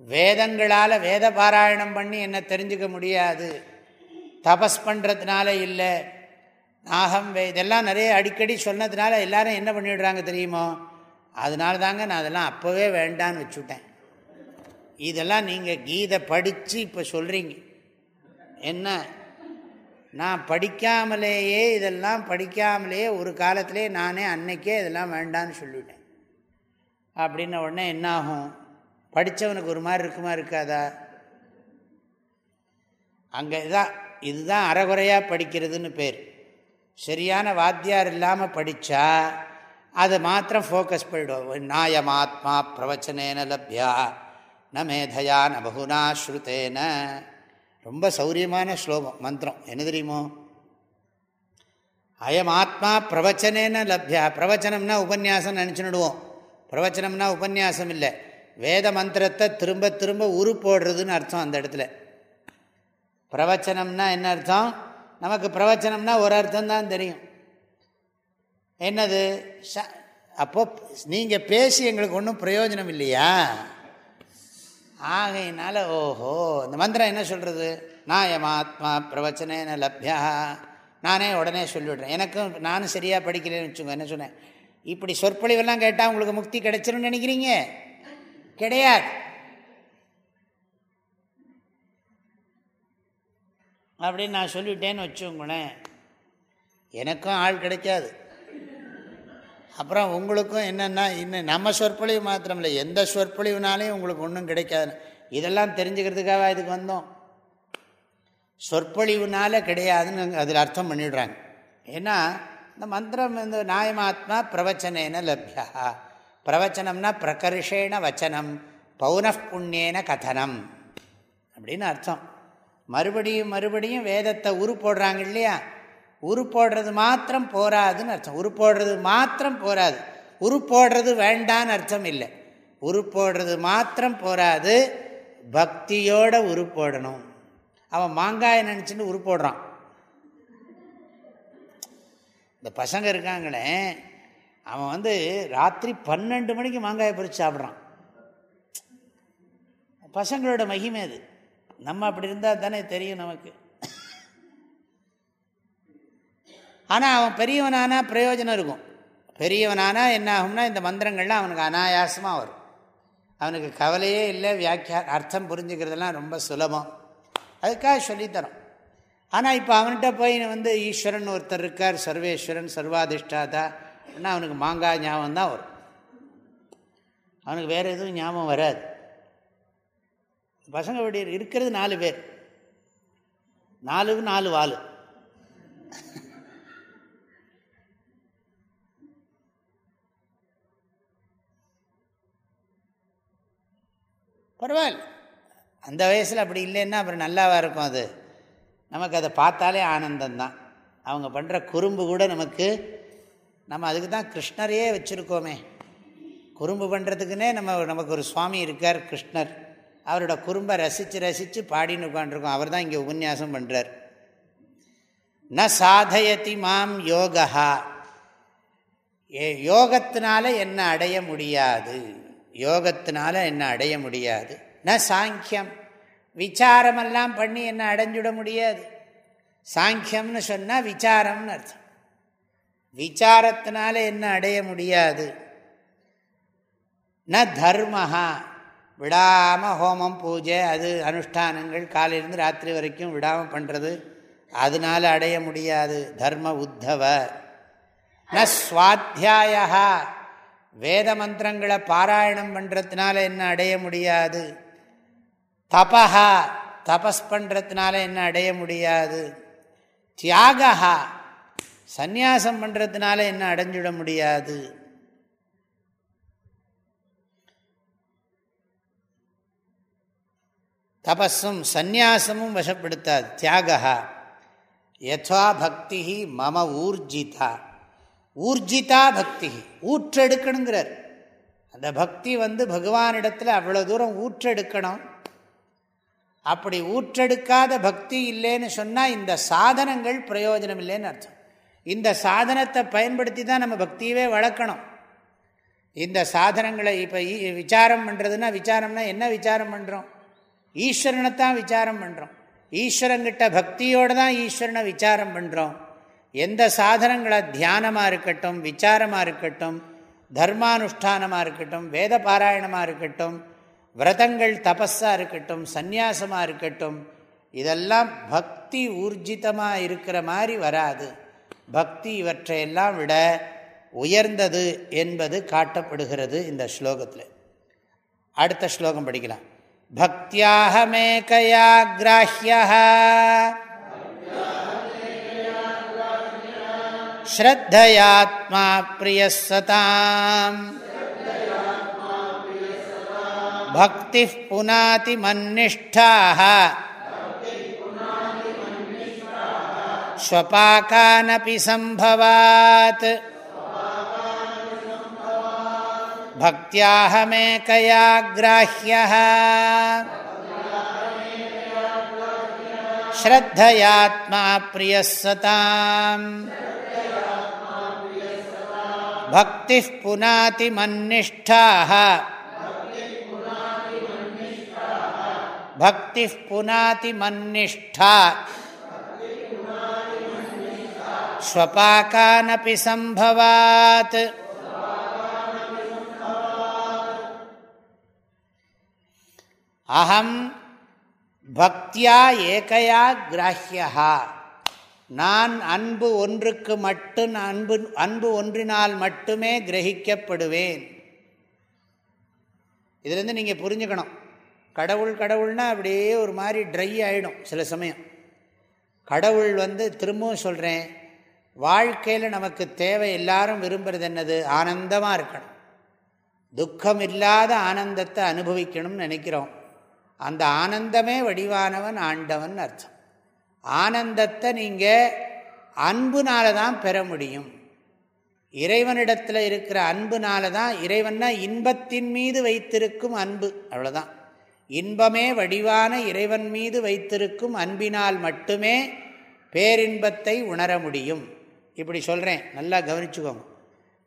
வேதங்களால் வேத பாராயணம் பண்ணி என்ன தெரிஞ்சுக்க முடியாது. தபஸ் பண்ணுறதுனால இல்லை. நாகம் வே இதெல்லாம் நிறைய அடிக்கடி சொன்னதுனால எல்லாரும் என்ன பண்ணிவிடுறாங்க தெரியுமோ? அதனால தாங்க நான் அதெல்லாம் அப்போவே வேண்டான்னு வச்சுட்டேன். இதெல்லாம் நீங்கள் கீதை படித்து இப்போ சொல்கிறீங்க என்ன? நான் படிக்காமலேயே இதெல்லாம் படிக்காமலேயே ஒரு காலத்திலே நானே அன்னைக்கே இதெல்லாம் வேண்டான்னு சொல்லிவிட்டேன் அப்படின்ன உடனே என்னாகும்? படித்தவனுக்கு ஒரு மாதிரி இருக்குமா இருக்காதா? அங்கே இதான் இதுதான் அறகுறையாக படிக்கிறதுன்னு பேர். சரியான வாத்தியார் இல்லாமல் படித்தா அதை மாத்திரம் ஃபோக்கஸ் பண்ணிவிடுவோம் நாயமாத்மா பிரவச்சனேன லப்யா ந மேதையா ந பகுனா ஸ்ருதேன. ரொம்ப சௌரியமான ஸ்லோகம் மந்திரம். என்ன தெரியுமோ? அயம் ஆத்மா பிரவச்சனேன லப்யா. பிரவச்சனம்னா உபன்யாசம் நினச்சிடுவோம் பிரவச்சனம்னா உபன்யாசம் இல்லை. வேத மந்திரத்தை திரும்ப திரும்ப உரு போடுறதுன்னு அர்த்தம் அந்த இடத்துல. பிரவச்சனம்னா என்ன அர்த்தம்? நமக்கு பிரவச்சனம்னா ஒரு அர்த்தம் தான் தெரியும். என்னது? அப்போ நீங்கள் பேசி எங்களுக்கு ஒன்றும் பிரயோஜனம் இல்லையா? ஆகையினால ஓஹோ இந்த மந்திரம் என்ன சொல்கிறது நான் ஏம்மா ஆத்மா பிரவச்சனேன லப்யா. நானே உடனே சொல்லிவிடுறேன். எனக்கும் நானும் சரியாக படிக்கலன்னு வச்சுக்கோங்க என்ன சொன்னேன்? இப்படி சொற்பொழிவெல்லாம் கேட்டால் உங்களுக்கு முக்தி கிடைச்சிரும்னு நினைக்கிறீங்க? கிடையாது. அப்படின்னு நான் சொல்லிவிட்டேன்னு வச்சுக்கோங்களேன். எனக்கும் ஆள் கிடைக்காது. அப்புறம் உங்களுக்கும் என்னென்னா இன்னும் நம்ம சொற்பொழிவு மாத்திரம் இல்லை எந்த சொற்பொழிவுனாலையும் உங்களுக்கு ஒன்றும் கிடைக்காது இதெல்லாம் தெரிஞ்சுக்கிறதுக்காக இதுக்கு வந்தோம். சொற்பொழிவுனால கிடையாதுன்னு அதில் அர்த்தம் பண்ணிடுறாங்க. ஏன்னா இந்த மந்திரம் இந்த நாயமாத்மா பிரவச்சனேன லப்யா. பிரவச்சனம்னா பிரகர்ஷேன வச்சனம் பௌனப்புண்ணியன கதனம் அப்படின்னு அர்த்தம். மறுபடியும் மறுபடியும் வேதத்தை உரு போடுறாங்க இல்லையா? உரு போடுறது மாத்திரம் போராதுன்னு அர்த்தம். உரு போடுறது மாத்திரம் போராது. உரு போடுறது வேண்டான்னு அர்த்தம் இல்லை. உரு போடுறது மாத்திரம் போராது. பக்தியோட உரு போடணும். அவன் மாங்காயை நினச்சின்னு உரு போடுறான். இந்த பசங்க இருக்காங்களே அவன் வந்து ராத்திரி பன்னெண்டு மணிக்கு மாங்காயை பறித்து சாப்பிட்றான். பசங்களோட மகிமை அது. நம்ம அப்படி இருந்தால் தானே தெரியும் நமக்கு. ஆனால் அவன் பெரியவனானா பிரயோஜனம் இருக்கும். பெரியவனானா என்ன ஆகும்னா இந்த மந்திரங்கள்லாம் அவனுக்கு அனாயாசமாக வரும். அவனுக்கு கவலையே இல்லை வியாக்கியா அர்த்தம் புரிஞ்சுக்கிறதுலாம் ரொம்ப சுலபம். அதுக்காக சொல்லித்தரோம். ஆனால் இப்போ அவன்கிட்ட போய் வந்து ஈஸ்வரன் ஒருத்தர் இருக்கார் சர்வேஸ்வரன் சர்வாதிஷ்டாதா அப்படின்னா அவனுக்கு மாங்காய் ஞாபகம் தான் வரும். அவனுக்கு வேறு எதுவும் ஞாபகம் வராது. பசங்க இப்படி இருக்கிறது நாலு பேர். நாலுக்கு நாலு வாலு. பரவாயில்ல. அந்த வயசில் அப்படி இல்லைன்னா அப்புறம் நல்லாவாக இருக்கும் அது? நமக்கு அதை பார்த்தாலே ஆனந்தந்தான் அவங்க பண்ணுற குறும்பு கூட நமக்கு நம்ம அதுக்கு தான் கிருஷ்ணரையே வச்சுருக்கோமே. குறும்பு பண்ணுறதுக்குன்னே நம்ம நமக்கு ஒரு சுவாமி இருக்கார் கிருஷ்ணர். அவரோட குறும்பை ரசித்து ரசித்து பாடின்னு உட்காண்டிருக்கோம் அவர் தான் இங்கே உபன்யாசம் பண்ணுறார் ந சாதயதி மாம் யோகா ஏ யோகத்தினால என்ன அடைய முடியாது? யோகத்தினால என்ன அடைய முடியாது? ந சாங்கியம். விசாரமெல்லாம் பண்ணி என்ன அடைஞ்சுட முடியாது? சாங்கியம்னு சொன்னால் விசாரம்னு அர்த்தம். விசாரத்தினால என்ன அடைய முடியாது? ந தர்மஹா. விடாமல் ஹோமம் பூஜை அது அனுஷ்டானங்கள் காலையிலேருந்து ராத்திரி வரைக்கும் விடாமல் பண்ணுறது அதனால் அடைய முடியாது. தர்ம உத்தவ. ந ஸ்வாத்தியாயா வேத மந்திரங்களை பாராயணம் பண்ணுறதுனால என்ன அடைய முடியாது? தபஹா. தபஸ் பண்ணுறதுனால என்ன அடைய முடியாது? தியாகா சந்நியாசம் பண்ணுறதுனால என்ன அடைஞ்சிட முடியாது? தபஸும் சந்நியாசமும் வசப்படுத்தாது. தியாகா யதா பக்தி மம ஊர்ஜிதா. ஊர்ஜிதா பக்தி ஊற்றெடுக்கணுங்கிறார். அந்த பக்தி வந்து பகவானிடத்தில் அவ்வளோ தூரம் ஊற்றெடுக்கணும். அப்படி ஊற்றெடுக்காத பக்தி இல்லைன்னு சொன்னால் இந்த சாதனங்கள் பிரயோஜனம் இல்லைன்னு அர்த்தம். இந்த சாதனத்தை பயன்படுத்தி தான் நம்ம பக்தியவே வளர்க்கணும். இந்த சாதனங்களை இப்போ விசாரம் பண்ணுறதுன்னா விசாரம்னா என்ன விசாரம் பண்ணுறோம் ஈஸ்வரனை தான் விசாரம் பண்ணுறோம் ஈஸ்வரங்கிட்ட பக்தியோடு தான் ஈஸ்வரனை விசாரம் பண்ணுறோம் எந்த சாதனங்களை தியானமாக இருக்கட்டும் விசாரமாக இருக்கட்டும் தர்மானுஷ்டானமாக இருக்கட்டும் வேத பாராயணமாக இருக்கட்டும் விரதங்கள் தபஸாக இருக்கட்டும் சந்நியாசமாக இருக்கட்டும் இதெல்லாம் பக்தி ஊர்ஜிதமாக இருக்கிற மாதிரி வராது. பக்தி இவற்றையெல்லாம் விட உயர்ந்தது என்பது காட்டப்படுகிறது இந்த ஸ்லோகத்தில். அடுத்த ஸ்லோகம் படிக்கலாம். भक्त्याहमेकया ग्राह्यः श्रद्धयात्मा प्रियः सताम्। भक्तिः पुनातिमन्निष्ठाः स्वपाकानपि सम्भवात्। भक्त्याहमेकया ग्राह्यः। श्रद्धयात्मा प्रियः सताम्। भक्तिः पुनातिमन्निष्ठाः भक्तिः पुनातिमन्निष्ठा स्वपाकानपि सम्भवात्। அகம் பக்தியா ஏகையா கிராஹ்யா நான் அன்பு ஒன்றுக்கு மட்டும் அன்பு அன்பு ஒன்றினால் மட்டுமே கிரகிக்கப்படுவேன். இதுலேருந்து நீங்கள் புரிஞ்சுக்கணும். கடவுள் கடவுள்னா அப்படியே ஒரு மாதிரி ட்ரை ஆகிடும் சில சமயம். கடவுள் வந்து திரும்பவும் சொல்கிறேன் வாழ்க்கையில் நமக்கு தேவை எல்லாரும் விரும்புகிறது என்னது? ஆனந்தமாக இருக்கணும். துக்கம் இல்லாத ஆனந்தத்தை அனுபவிக்கணும்னு நினைக்கிறோம். அந்த ஆனந்தமே வடிவானவன் ஆண்டவன் அர்த்தம். ஆனந்தத்தை நீங்கள் அன்புனால தான் பெற முடியும். இறைவனிடத்தில் இருக்கிற அன்புனால தான் இறைவன்னா இன்பத்தின் மீது வைத்திருக்கும் அன்பு அவ்வளோதான் இன்பமே வடிவான இறைவன் மீது வைத்திருக்கும் அன்பினால் மட்டுமே பேரின்பத்தை உணர முடியும். இப்படி சொல்கிறேன் நல்லா கவனிச்சுக்கோங்க.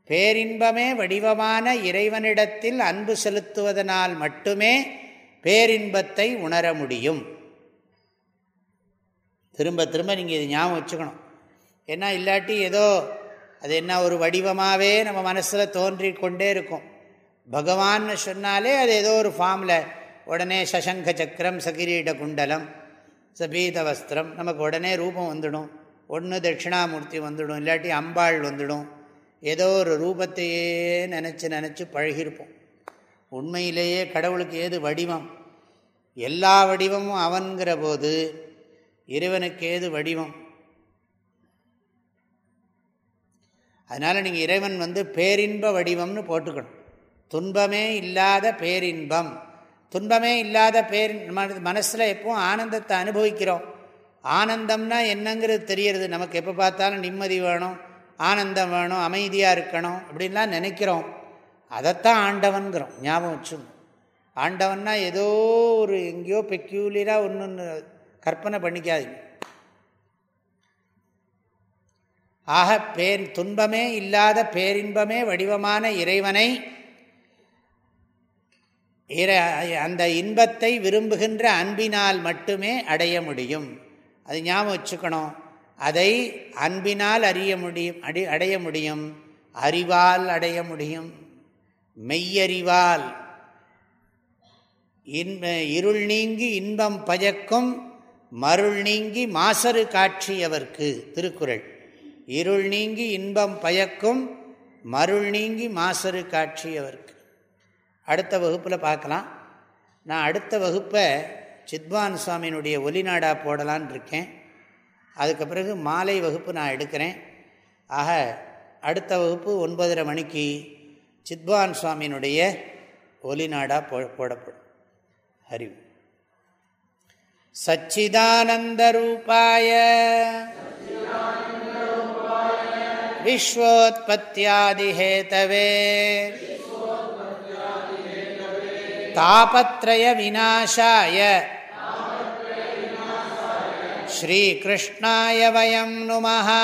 பேரின்பமே வடிவமான இறைவனிடத்தில் அன்பு செலுத்துவதனால் மட்டுமே பேரின்பத்தை உணர முடியும். திரும்ப திரும்ப நீங்கள் இது ஞாபகம் வச்சுக்கணும். ஏன்னா இல்லாட்டி ஏதோ அது என்ன ஒரு வடிவமாகவே நம்ம மனசில் தோன்றி கொண்டே இருக்கும். பகவான்னு சொன்னாலே அது ஏதோ ஒரு ஃபார்மில் உடனே சசங்க சக்கரம் சகிரீட குண்டலம் சபீத வஸ்திரம் நமக்கு உடனே ரூபம் வந்துடும். ஒன்று தட்சிணாமூர்த்தி வந்துடும் இல்லாட்டி அம்பாள் வந்துடும். ஏதோ ஒரு ரூபத்தையே நினச்சி நினச்சி பழகிருப்போம் உண்மையிலேயே கடவுளுக்கு ஏது வடிவம்? எல்லா வடிவமும் அவன்கிற போது இறைவனுக்கு ஏது வடிவம்? அதனால் நீங்கள் இறைவன் வந்து பேரின்ப வடிவம்னு போட்டுக்கணும். துன்பமே இல்லாத பேரின்பம். துன்பமே இல்லாத பேர் மனசில் எப்பவும் ஆனந்தத்தை அனுபவிக்கிறோம். ஆனந்தம்னா என்னங்கிறது தெரியறது. நமக்கு எப்போ பார்த்தாலும் நிம்மதி வேணும் ஆனந்தம் வேணும் அமைதியாக இருக்கணும் அப்படின்லாம் நினைக்கிறோம். அதைத்தான் ஆண்டவன்கிறோம் ஞாபகம் வச்சு ஆண்டவன்னா ஏதோ ஒரு எங்கேயோ பெக்யூலியராக ஒன்று ஒன்று கற்பனை பண்ணிக்காதீங்க. ஆக பேர் துன்பமே இல்லாத பேரின்பமே வடிவமான இறைவனை அந்த இன்பத்தை விரும்புகின்ற அன்பினால் மட்டுமே அடைய முடியும். அது ஞாபகம் வச்சுக்கணும். அதை அன்பினால் அறிய முடியும் அடி அடைய முடியும். அறிவால் அடைய முடியும். மெய்யறிவால். இன்ப இருள் நீங்கி இன்பம் பயக்கும் மருள் நீங்கி மாசரு காட்சியவர்க்கு. திருக்குறள். இருள் நீங்கி இன்பம் பயக்கும் மருள் நீங்கி மாசரு காட்சியவர்க்கு. அடுத்த வகுப்பில் பார்க்கலாம். நான் அடுத்த வகுப்பை சித்வான் சுவாமியினுடைய ஒலிநாடா போடலான் இருக்கேன். அதுக்கு பிறகு மாலை வகுப்பு நான் எடுக்கிறேன். ஆக அடுத்த வகுப்பு ஒன்பதரை மணிக்கு சித்பவான் சுவாமியினுடைய ஒலிநாடாக போ போடப்படும். அறிவு. சச்சிதானந்தரூபாய விஸ்வோத்பத்தியாதிஹேதவே தாபத்ரய விநாசாய ஸ்ரீகிருஷ்ணாய வயம் நுமஹா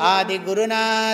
आदिगुरुनाथस्वामिकी।